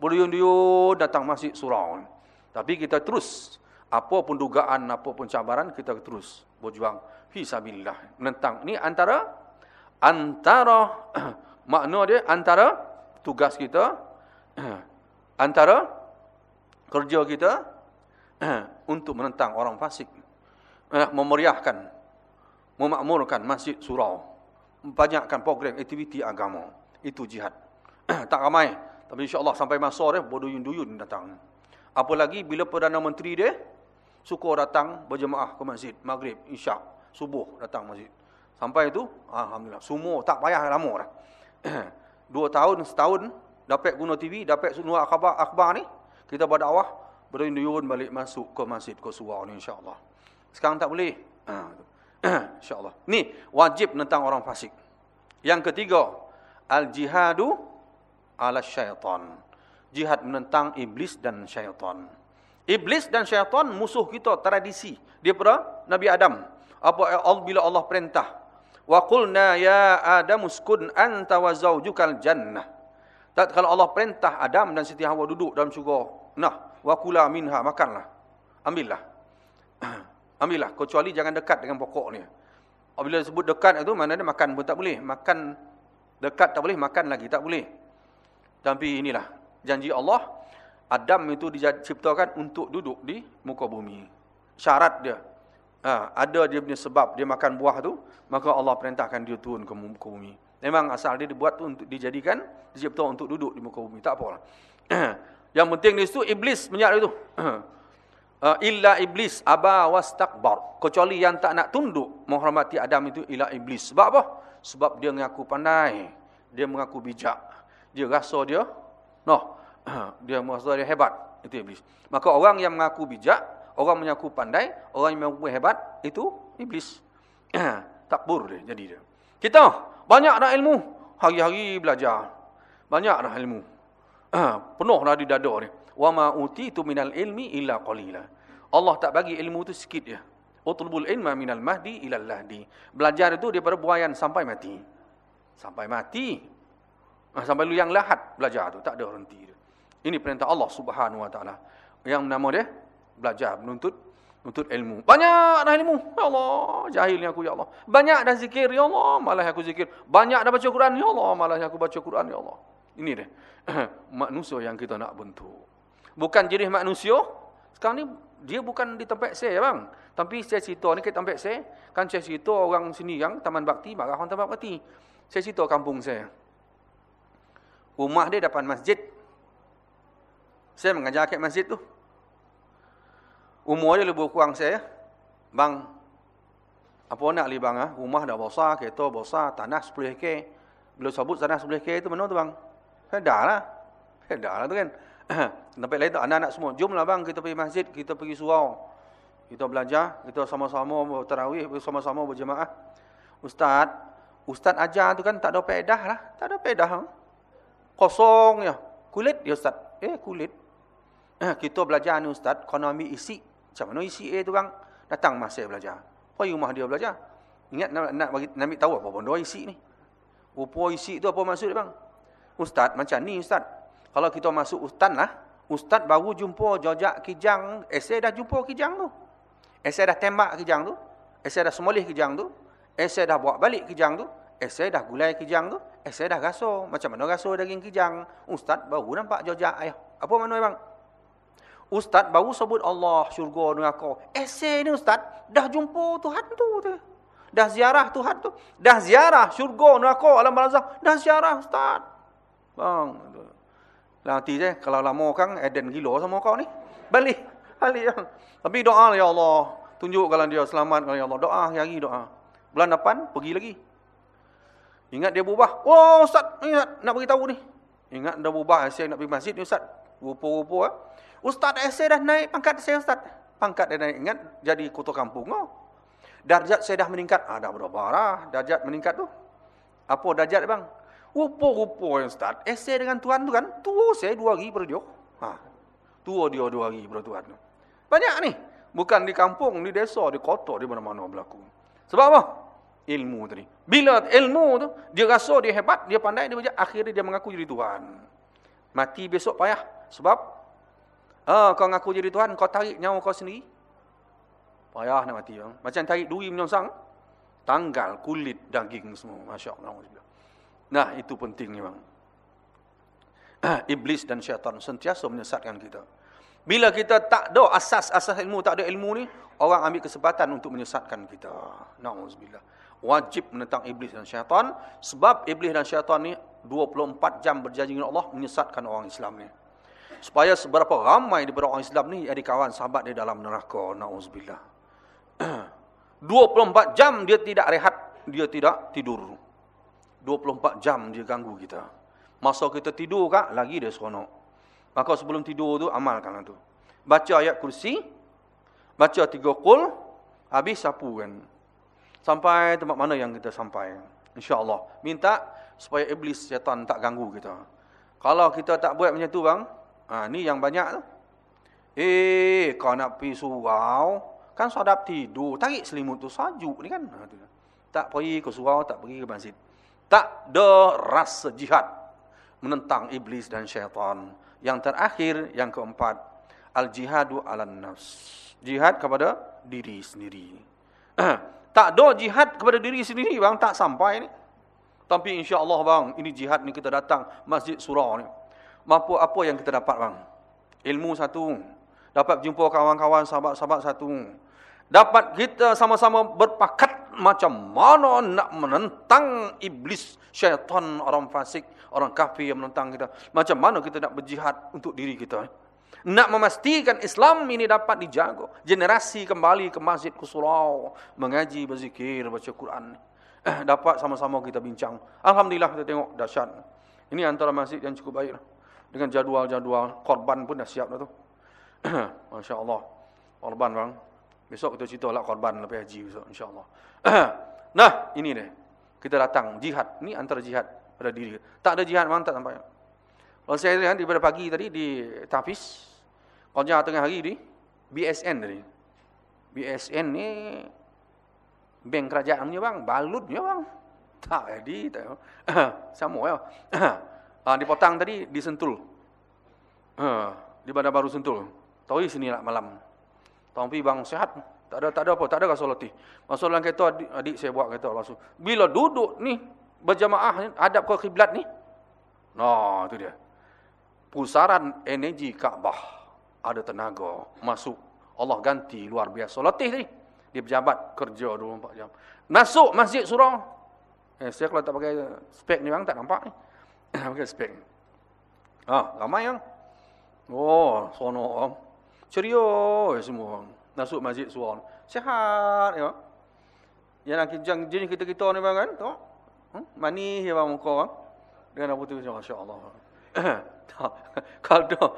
Berduyun-duyun datang masjid surau. Tapi kita terus apa pun dugaan, apa pun cabaran, kita terus berjuang. Fisabilillah. Menentang. Ini antara, antara, makna dia, antara tugas kita, antara kerja kita, untuk menentang orang fasik. Eh, memeriahkan, memakmurkan masjid surau. Banyakkan program aktiviti agama. Itu jihad. tak ramai. Tapi insyaAllah sampai masa dia, berduyun-duyun datang. Apalagi bila Perdana Menteri dia, Suka datang berjemaah ke masjid. Maghrib, isyak, subuh datang masjid. Sampai itu, Alhamdulillah. Semua tak payah lama dah. Dua tahun, setahun, dapat guna TV, dapat semua akhbar, akhbar ni. Kita berdakwah, berduyun balik masuk ke masjid, ke surau ni insyaAllah. Sekarang tak boleh. InsyaAllah. Ni, wajib tentang orang fasik. Yang ketiga, Al-jihadu ala syaitan. Jihad menentang iblis dan syaitan. Iblis dan syaitan musuh kita tradisi daripada Nabi Adam. Apa bila Allah perintah, "Wa qulna ya Adam uskun anta wa zawjukal jannah." Tak kalau Allah perintah Adam dan Siti Hawa duduk dalam syurga, nah, wa kula minha makanlah. Ambillah. Ambillah kecuali jangan dekat dengan pokok ni. Apabila sebut dekat itu mana dia makan pun tak boleh. Makan dekat tak boleh, makan lagi tak boleh. Tapi inilah janji Allah Adam itu diciptakan untuk duduk di muka bumi. Syarat dia. Ha, ada dia punya sebab dia makan buah tu, maka Allah perintahkan dia turun ke muka bumi. Memang asal dia dibuat tu untuk dijadikan, dicipta untuk duduk di muka bumi. Tak apalah. Yang penting di situ, iblis menyat itu. Uh, illa iblis aba wastakbar. Kecuali yang tak nak tunduk menghormati Adam itu illa iblis. Sebab apa? Sebab dia mengaku pandai. Dia mengaku bijak. Dia rasa dia, noh, dia merasa dia hebat itu iblis maka orang yang mengaku bijak orang mengaku pandai orang yang mengaku hebat itu iblis takbur dia jadi dia kita banyak dah ilmu hari-hari belajar banyak dah ilmu penuh dah di dada dia wa ma utitu minal ilmi illa qalila Allah tak bagi ilmu tu sikit dia utlubul ilma minal mahdi ila lahdi belajar itu daripada buayan sampai mati sampai mati sampai lu yang lahat belajar tu tak ada henti ini perintah Allah Subhanahu Wa Taala. Yang nama dia belajar, menuntut menuntut ilmu. Banyak dah ilmu. Ya Allah, jahilnya aku ya Allah. Banyak dah zikir ya Allah, malah aku zikir. Banyak dah baca Quran ya Allah, malah aku baca Quran ya Allah. Ini dia. manusia yang kita nak bentuk. Bukan jenis manusia. Sekarang ni dia bukan di tempat saya bang. Tapi saya cerita ni ke tempat saya. Kan saya cerita orang sini yang Taman Bakti, marah orang Taman Bakti. Saya cerita kampung saya. Rumah dia depan masjid. Saya mengajar kat masjid tu. Umur dia lebih kurang saya. Bang, apa nak li bang? Ha? Rumah dah besar, kereta besar, tanah 10 hektar. Bila sebut tanah 10 hektar itu mana tu bang? Kan dah lah. Kan dah lah tu kan. Nampak lain tak anak-anak semua. Jomlah bang kita pergi masjid, kita pergi surau. Kita belajar, kita sama-sama terawih, sama-sama berjemaah. Ustaz, ustaz ajar tu kan tak ada pedah lah. Tak ada pedah. Ha? Kosong ya. Kulit ya ustaz. Eh kulit. kita belajar ni ustaz, kena ambil isi. Macam mana isi A tu bang? Datang masa belajar. Pergi rumah dia belajar. Ingat nak, nak, nak ambil tahu apa pun dua isi ni. Rupa isi tu apa maksud dia bang? Ustaz macam ni ustaz. Kalau kita masuk ustaz lah. Ustaz baru jumpa jojak kijang. Esai dah jumpa kijang tu. Esai dah tembak kijang tu. Esai dah semolih kijang tu. Esai dah buat balik kijang tu. Esai dah gulai kijang tu. Esai dah gaso. Macam mana gaso daging kijang. Ustaz baru nampak jojak ayah. Apa mana bang? Ustaz baru sebut Allah syurga neraka. Esai ni ustaz dah jumpa Tuhan tu. tu. Dah ziarah Tuhan tu. Dah ziarah syurga neraka alam barzah. Dah ziarah ustaz. Bang. Nanti je kalau lama kan Eden gila sama kau ni. Balik. Balik. Tapi doa ya Allah. Tunjukkan dia selamat ya Allah. Doa hari doa. Bulan depan pergi lagi. Ingat dia berubah. Oh ustaz, ingat nak bagi tahu ni. Ingat dah berubah saya nak pergi masjid ni ustaz. Rupa-rupa ah. Ustaz saya dah naik pangkat saya ustaz. Pangkat dia naik ingat jadi ketua kampung oh. Darjat saya dah meningkat. Ah, dah berapa lah darjat meningkat tu. Apa darjat bang? Rupa-rupa yang start. Esai dengan Tuhan tu kan. Tua saya dua hari pada dia. Ha. Tua dia dua hari pada Tuhan tu. Banyak ni. Bukan di kampung, di desa, di kota, di mana-mana berlaku. Sebab apa? Ilmu tadi. Bila ilmu tu, dia rasa dia hebat, dia pandai, dia belajar. Akhirnya dia mengaku jadi Tuhan. Mati besok payah. Sebab, ah, kau mengaku jadi Tuhan, kau tarik nyawa kau sendiri. Payah nak mati. Bang. Macam tarik duri menyongsang. Tanggal, kulit, daging semua. Masya Allah. Nah, itu penting bang. Iblis dan syaitan sentiasa menyesatkan kita. Bila kita tak ada asas-asas ilmu, tak ada ilmu ni, orang ambil kesempatan untuk menyesatkan kita. Na'udzubillah. Wajib menentang iblis dan syaitan. Sebab iblis dan syaitan ni 24 jam berjanji dengan Allah menyesatkan orang Islam ni. Supaya seberapa ramai daripada orang Islam ni jadi kawan sahabat di dalam neraka. Na'udzubillah. 24 jam dia tidak rehat, dia tidak tidur. 24 jam dia ganggu kita. Masa kita tidur kak, lagi dia seronok. Maka sebelum tidur tu, amalkan tu. Baca ayat kursi, baca tiga kul, habis sapu kan. Sampai tempat mana yang kita sampai. InsyaAllah. Minta supaya iblis syaitan tak ganggu kita. Kalau kita tak buat macam tu bang, ha, ni yang banyak tu. Eh, kau nak pergi surau, Kan sadap tidur, tarik selimut tu sajuk ni kan. Ha, tak pergi ke surau, tak pergi ke masjid. Tak ada rasa jihad menentang iblis dan syaitan. Yang terakhir, yang keempat, al-jihadu ala nafs. Jihad kepada diri sendiri. tak ada jihad kepada diri sendiri bang, tak sampai ni. Tapi insya-Allah bang, ini jihad ni kita datang masjid surau ni. Apa apa yang kita dapat bang? Ilmu satu, dapat jumpa kawan-kawan sahabat-sahabat satu. Dapat kita sama-sama berpakat macam mana nak menentang iblis, syaitan, orang fasik, orang kafir yang menentang kita. Macam mana kita nak berjihad untuk diri kita. Nak memastikan Islam ini dapat dijaga. Generasi kembali ke masjid, ke surau. Mengaji, berzikir, baca Quran. Eh, dapat sama-sama kita bincang. Alhamdulillah kita tengok dahsyat. Ini antara masjid yang cukup baik. Dengan jadual-jadual korban pun dah siap dah tu. Masya Allah. Korban bang. Besok kita cerita lah korban lepas haji besok. InsyaAllah. nah, ini ni. Kita datang. Jihad. Ini antara jihad pada diri. Tak ada jihad bang. Tak sampai. Kalau saya lihat daripada pagi tadi di Tafis. Kerja tengah hari di BSN tadi. BSN ni bank kerajaan punya bang. Balut punya bang. Tak jadi. Tak. Sama ya. Ah, di potang tadi di Sentul. Ha, di Bandar Baru Sentul. Tahu sini lah malam. Tapi bang sehat. Tak ada tak ada apa, tak ada rasa letih. Masuk dalam kereta adik, adik saya buat kereta masuk. Bila duduk ni berjamaah hadap ke kiblat ni. Nah, tu dia. Pusaran energi Kaabah ada tenaga masuk. Allah ganti luar biasa. Letih tadi. Dia berjabat kerja 24 jam. Masuk masjid surau. Eh, saya kalau tak pakai spek ni bang tak nampak ni. pakai spek. Ah, ramai yang. Oh, sono. Ceria semua orang. Masuk masjid suara. Sehat ya. Yang nak jenis kita-kita ni bang kan? Tengok. Hmm? Manis ya bang muka orang. Dengan apa tu masya-Allah. Kalau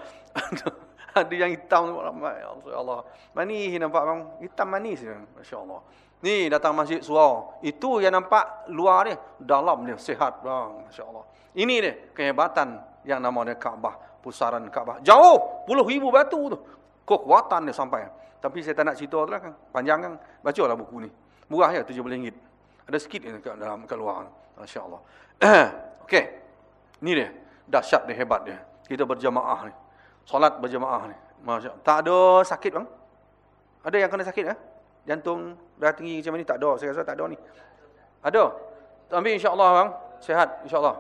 ada yang hitam ramai Allah. Manis nampak bang. Hitam manis masya-Allah. Ni datang masjid suara. Itu yang nampak luar ni, dalam dia sehat bang masya-Allah. Ini dia kehebatan yang nama dia Kaabah, pusaran Kaabah. Jauh, puluh ribu batu tu kekuatan dia sampai. Tapi saya tak nak cerita tu lah kan. Panjang kan. Baca lah buku ni. Murah ya RM70. Ada sikit kat dalam kat luar. Masya Allah. Okey. Ni dia. Dahsyat dia, hebat dia. Kita berjamaah ni. Solat berjamaah ni. Masya Allah. Tak ada sakit bang? Ada yang kena sakit eh? Jantung dah tinggi macam ni? Tak ada. Saya rasa tak ada ni. Ada? Tapi insya Allah bang. Sehat insya Allah.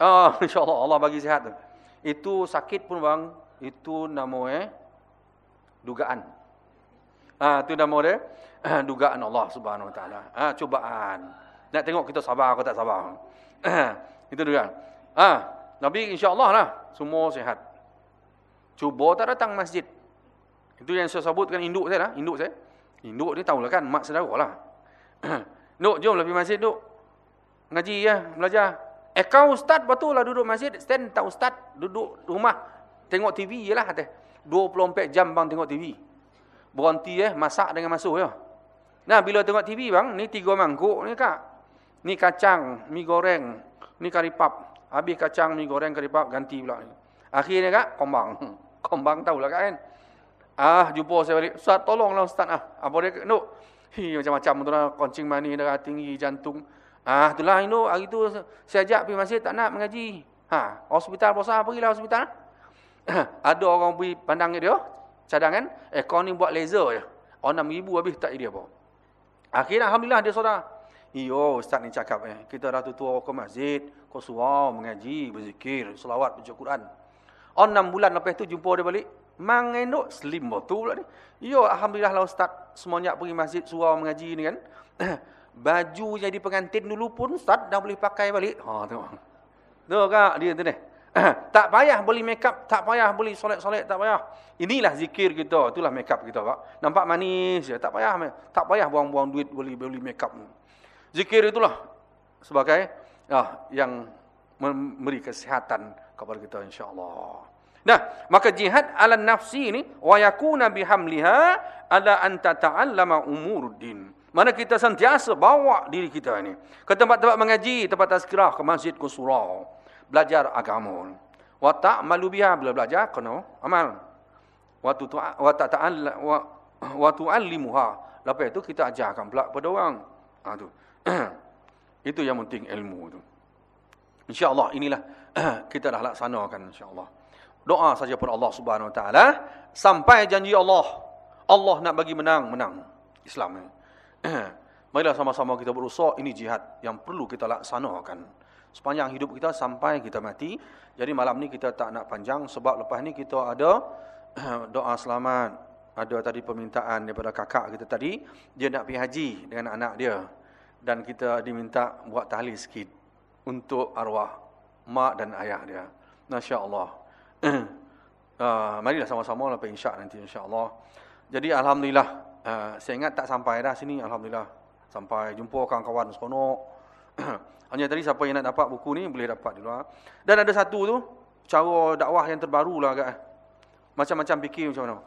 Ah, insya Allah Allah bagi sehat tu. Itu sakit pun bang. Itu nama eh dugaan. Ah ha, tu nama dia dugaan Allah Subhanahu Wa Taala. Ah cubaan. Nak tengok kita sabar atau tak sabar. Itu dugaan. Ah Nabi insya-Allah lah semua sihat. Cuba tak datang masjid. Itu yang saya sebutkan induk saya lah, induk saya. Induk ni tahulah kan mak saudara lah. Nuk jom lebih masjid duk. Ngaji ya, belajar. Eh kau ustaz betul lah duduk masjid, stand tak ustaz duduk rumah tengok TV jelah kata. 24 jam bang tengok TV. Berhenti eh, masak dengan masuk ya. Nah, bila tengok TV bang, ni tiga mangkuk ni kak. Ni kacang, mi goreng, ni karipap. Habis kacang, mi goreng, karipap, ganti pula. Akhirnya kak, kombang. Kombang tahulah kak kan. Ah, jumpa saya balik. Ustaz, tolonglah Ustaz. Ah. Apa dia? No. Hi, macam-macam tu lah. Koncing mani, darah tinggi, jantung. Ah, itulah ini. Hari tu saya ajak pergi masjid, tak nak mengaji. Ha, hospital bosan, pergilah hospital. ada orang pergi pandang dia, cadangan, eh kau ni buat laser je. Orang ribu habis tak dia apa. Akhirnya Alhamdulillah dia saudara. Iyo Ustaz ni cakap eh. Kita dah tutua ke masjid. Kau surau mengaji, berzikir, selawat, baca Quran. On enam bulan lepas tu jumpa dia balik. Mang endok slim tu pula ni. Iyo Alhamdulillah lah Ustaz. Semuanya pergi masjid surau mengaji ni kan. Baju jadi pengantin dulu pun Ustaz dah boleh pakai balik. Ha tengok. Tu kak dia tu ni. tak payah beli makeup, tak payah beli solat-solat, tak payah. Inilah zikir kita, itulah makeup kita, Pak. Nampak manis je, tak payah tak payah buang-buang duit beli beli makeup. Zikir itulah sebagai ah, yang memberi kesihatan kepada kita insya-Allah. Nah, maka jihad ala nafsi ini wa yakuna bihamliha ala an tata'allama umuruddin. Mana kita sentiasa bawa diri kita ini ke tempat-tempat mengaji, tempat tazkirah, ke masjid, ke surau belajar agama. Wa ta'malu biha bila belajar kena amal. Wa tu wa ta'al wa wa tu'allimuha. Lepas itu kita ajarkan pula pada orang. Ha tu. itu yang penting ilmu tu. Insya-Allah inilah kita dah laksanakan insya-Allah. Doa saja pada Allah Subhanahu Wa Taala sampai janji Allah. Allah nak bagi menang, menang Islam ni. Marilah sama-sama kita berusaha ini jihad yang perlu kita laksanakan sepanjang hidup kita sampai kita mati. Jadi malam ni kita tak nak panjang sebab lepas ni kita ada doa selamat, ada tadi permintaan daripada kakak kita tadi, dia nak pergi haji dengan anak dia dan kita diminta buat tahlil sikit untuk arwah mak dan ayah dia. Masya-Allah. uh, marilah sama-sama lah insya nanti insya-Allah. Jadi alhamdulillah uh, saya ingat tak sampai dah sini alhamdulillah. Sampai jumpa kawan-kawan seronok. Hanya tadi siapa yang nak dapat buku ni boleh dapat di luar. Dan ada satu tu, cara dakwah yang terbaru lah agak. Macam-macam fikir macam mana.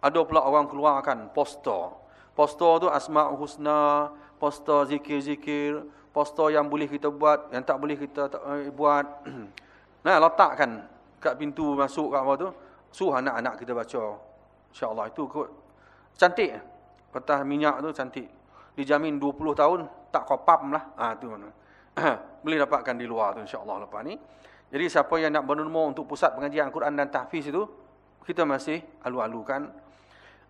Ada pula orang keluarkan poster. Poster tu asma' husna, poster zikir-zikir, poster yang boleh kita buat, yang tak boleh kita tak, eh, buat. nah, letakkan kat pintu masuk kat apa tu. Suruh anak-anak kita baca. InsyaAllah itu kot. Cantik. Kertas minyak tu cantik. Dijamin 20 tahun, tak kopam lah. Ah tu mana. boleh dapatkan di luar tu insya-Allah lepas ni. Jadi siapa yang nak bernomo untuk pusat pengajian Al-Quran dan tahfiz itu, kita masih alu-alukan.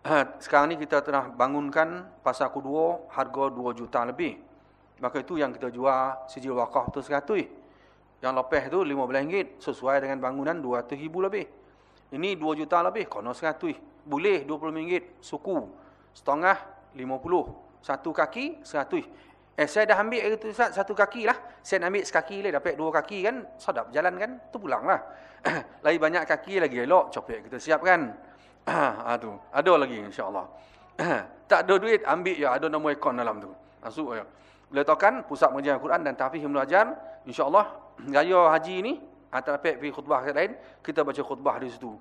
Sekarang ni kita telah bangunkan pasar kedua harga 2 juta lebih. Maka itu yang kita jual sijil wakaf tu 100. Yang lepas tu RM15 sesuai dengan bangunan RM200,000 lebih. Ini 2 juta lebih, kena 100. Boleh RM20 suku. Setengah 50. Satu kaki 100. Eh saya dah ambil itu Ustaz satu kaki lah. Saya nak ambil sekaki lah dapat dua kaki kan. Sedap jalan kan. Tu pulang lah. lagi banyak kaki lagi elok copek kita siap kan. ha, tu. Ada lagi insya-Allah. tak ada duit ambil ya ada nombor akaun dalam tu. Masuk ya. Boleh tahukan pusat pengajian Al-Quran dan tahfiz belajar insya-Allah gaya haji ni antara pergi khutbah lain kita baca khutbah di situ.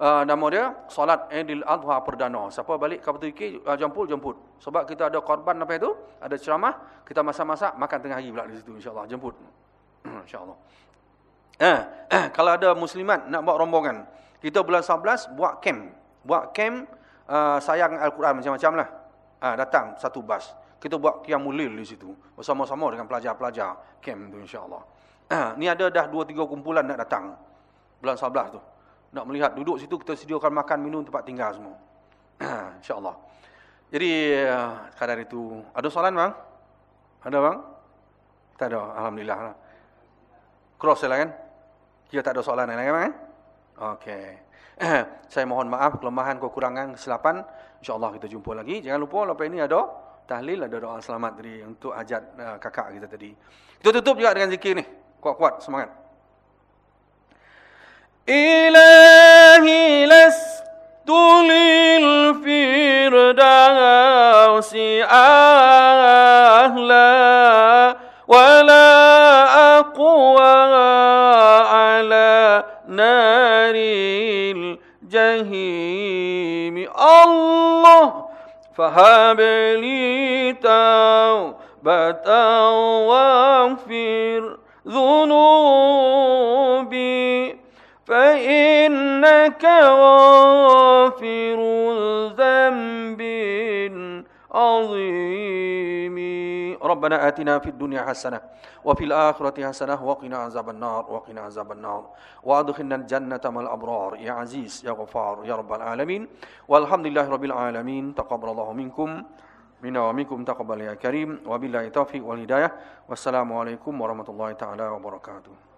Uh, nama dia solat Aidil Adha perdana. Siapa balik ke Batu Iki uh, jemput jemput. Sebab kita ada korban apa itu? Ada ceramah, kita masak-masak makan tengah hari pula di situ insya-Allah jemput. insya-Allah. Eh, eh, kalau ada muslimat nak buat rombongan, kita bulan 11 buat camp. Buat camp uh, sayang Al-Quran macam-macam lah. Uh, datang satu bas. Kita buat qiyamul lil di situ bersama-sama dengan pelajar-pelajar camp tu insya-Allah. Ah, ni ada dah 2 3 kumpulan nak datang bulan 11 tu. Nak melihat duduk situ kita sediakan makan minum tempat tinggal semua. Ah, insya-Allah. Jadi uh, kadar itu ada soalan bang? Ada bang? Tak ada alhamdulillah. Cross lah kan? Kita tak ada soalan lagi kan? Eh? Okey. Saya mohon maaf kelemahan kekurangan kesilapan. Insya-Allah kita jumpa lagi. Jangan lupa lepas ini ada tahlil ada doa selamat tadi untuk ajat uh, kakak kita tadi. Kita tutup juga dengan zikir ni. Kuat-kuat semangat. إلهي لست للفردوس أهلا ولا أقوى على نار الجحيم. الله فهب لي توبة واغفر ذنوبي. غافر ذنب عظيم ربنا آتنا في الدنيا حسنة وفي الآخرة حسنة وقنا عذاب النار وقنا عذاب النار. وأدخلنا الجنة مع الأبرار. يا عزيز يا غفار يا رب العالمين. والحمد لله رب العالمين. تقبل الله منكم منا ومنكم. تقبل يا كريم. وبالله التوفيق والهداية. والسلام عليكم ورحمة الله تعالى وبركاته.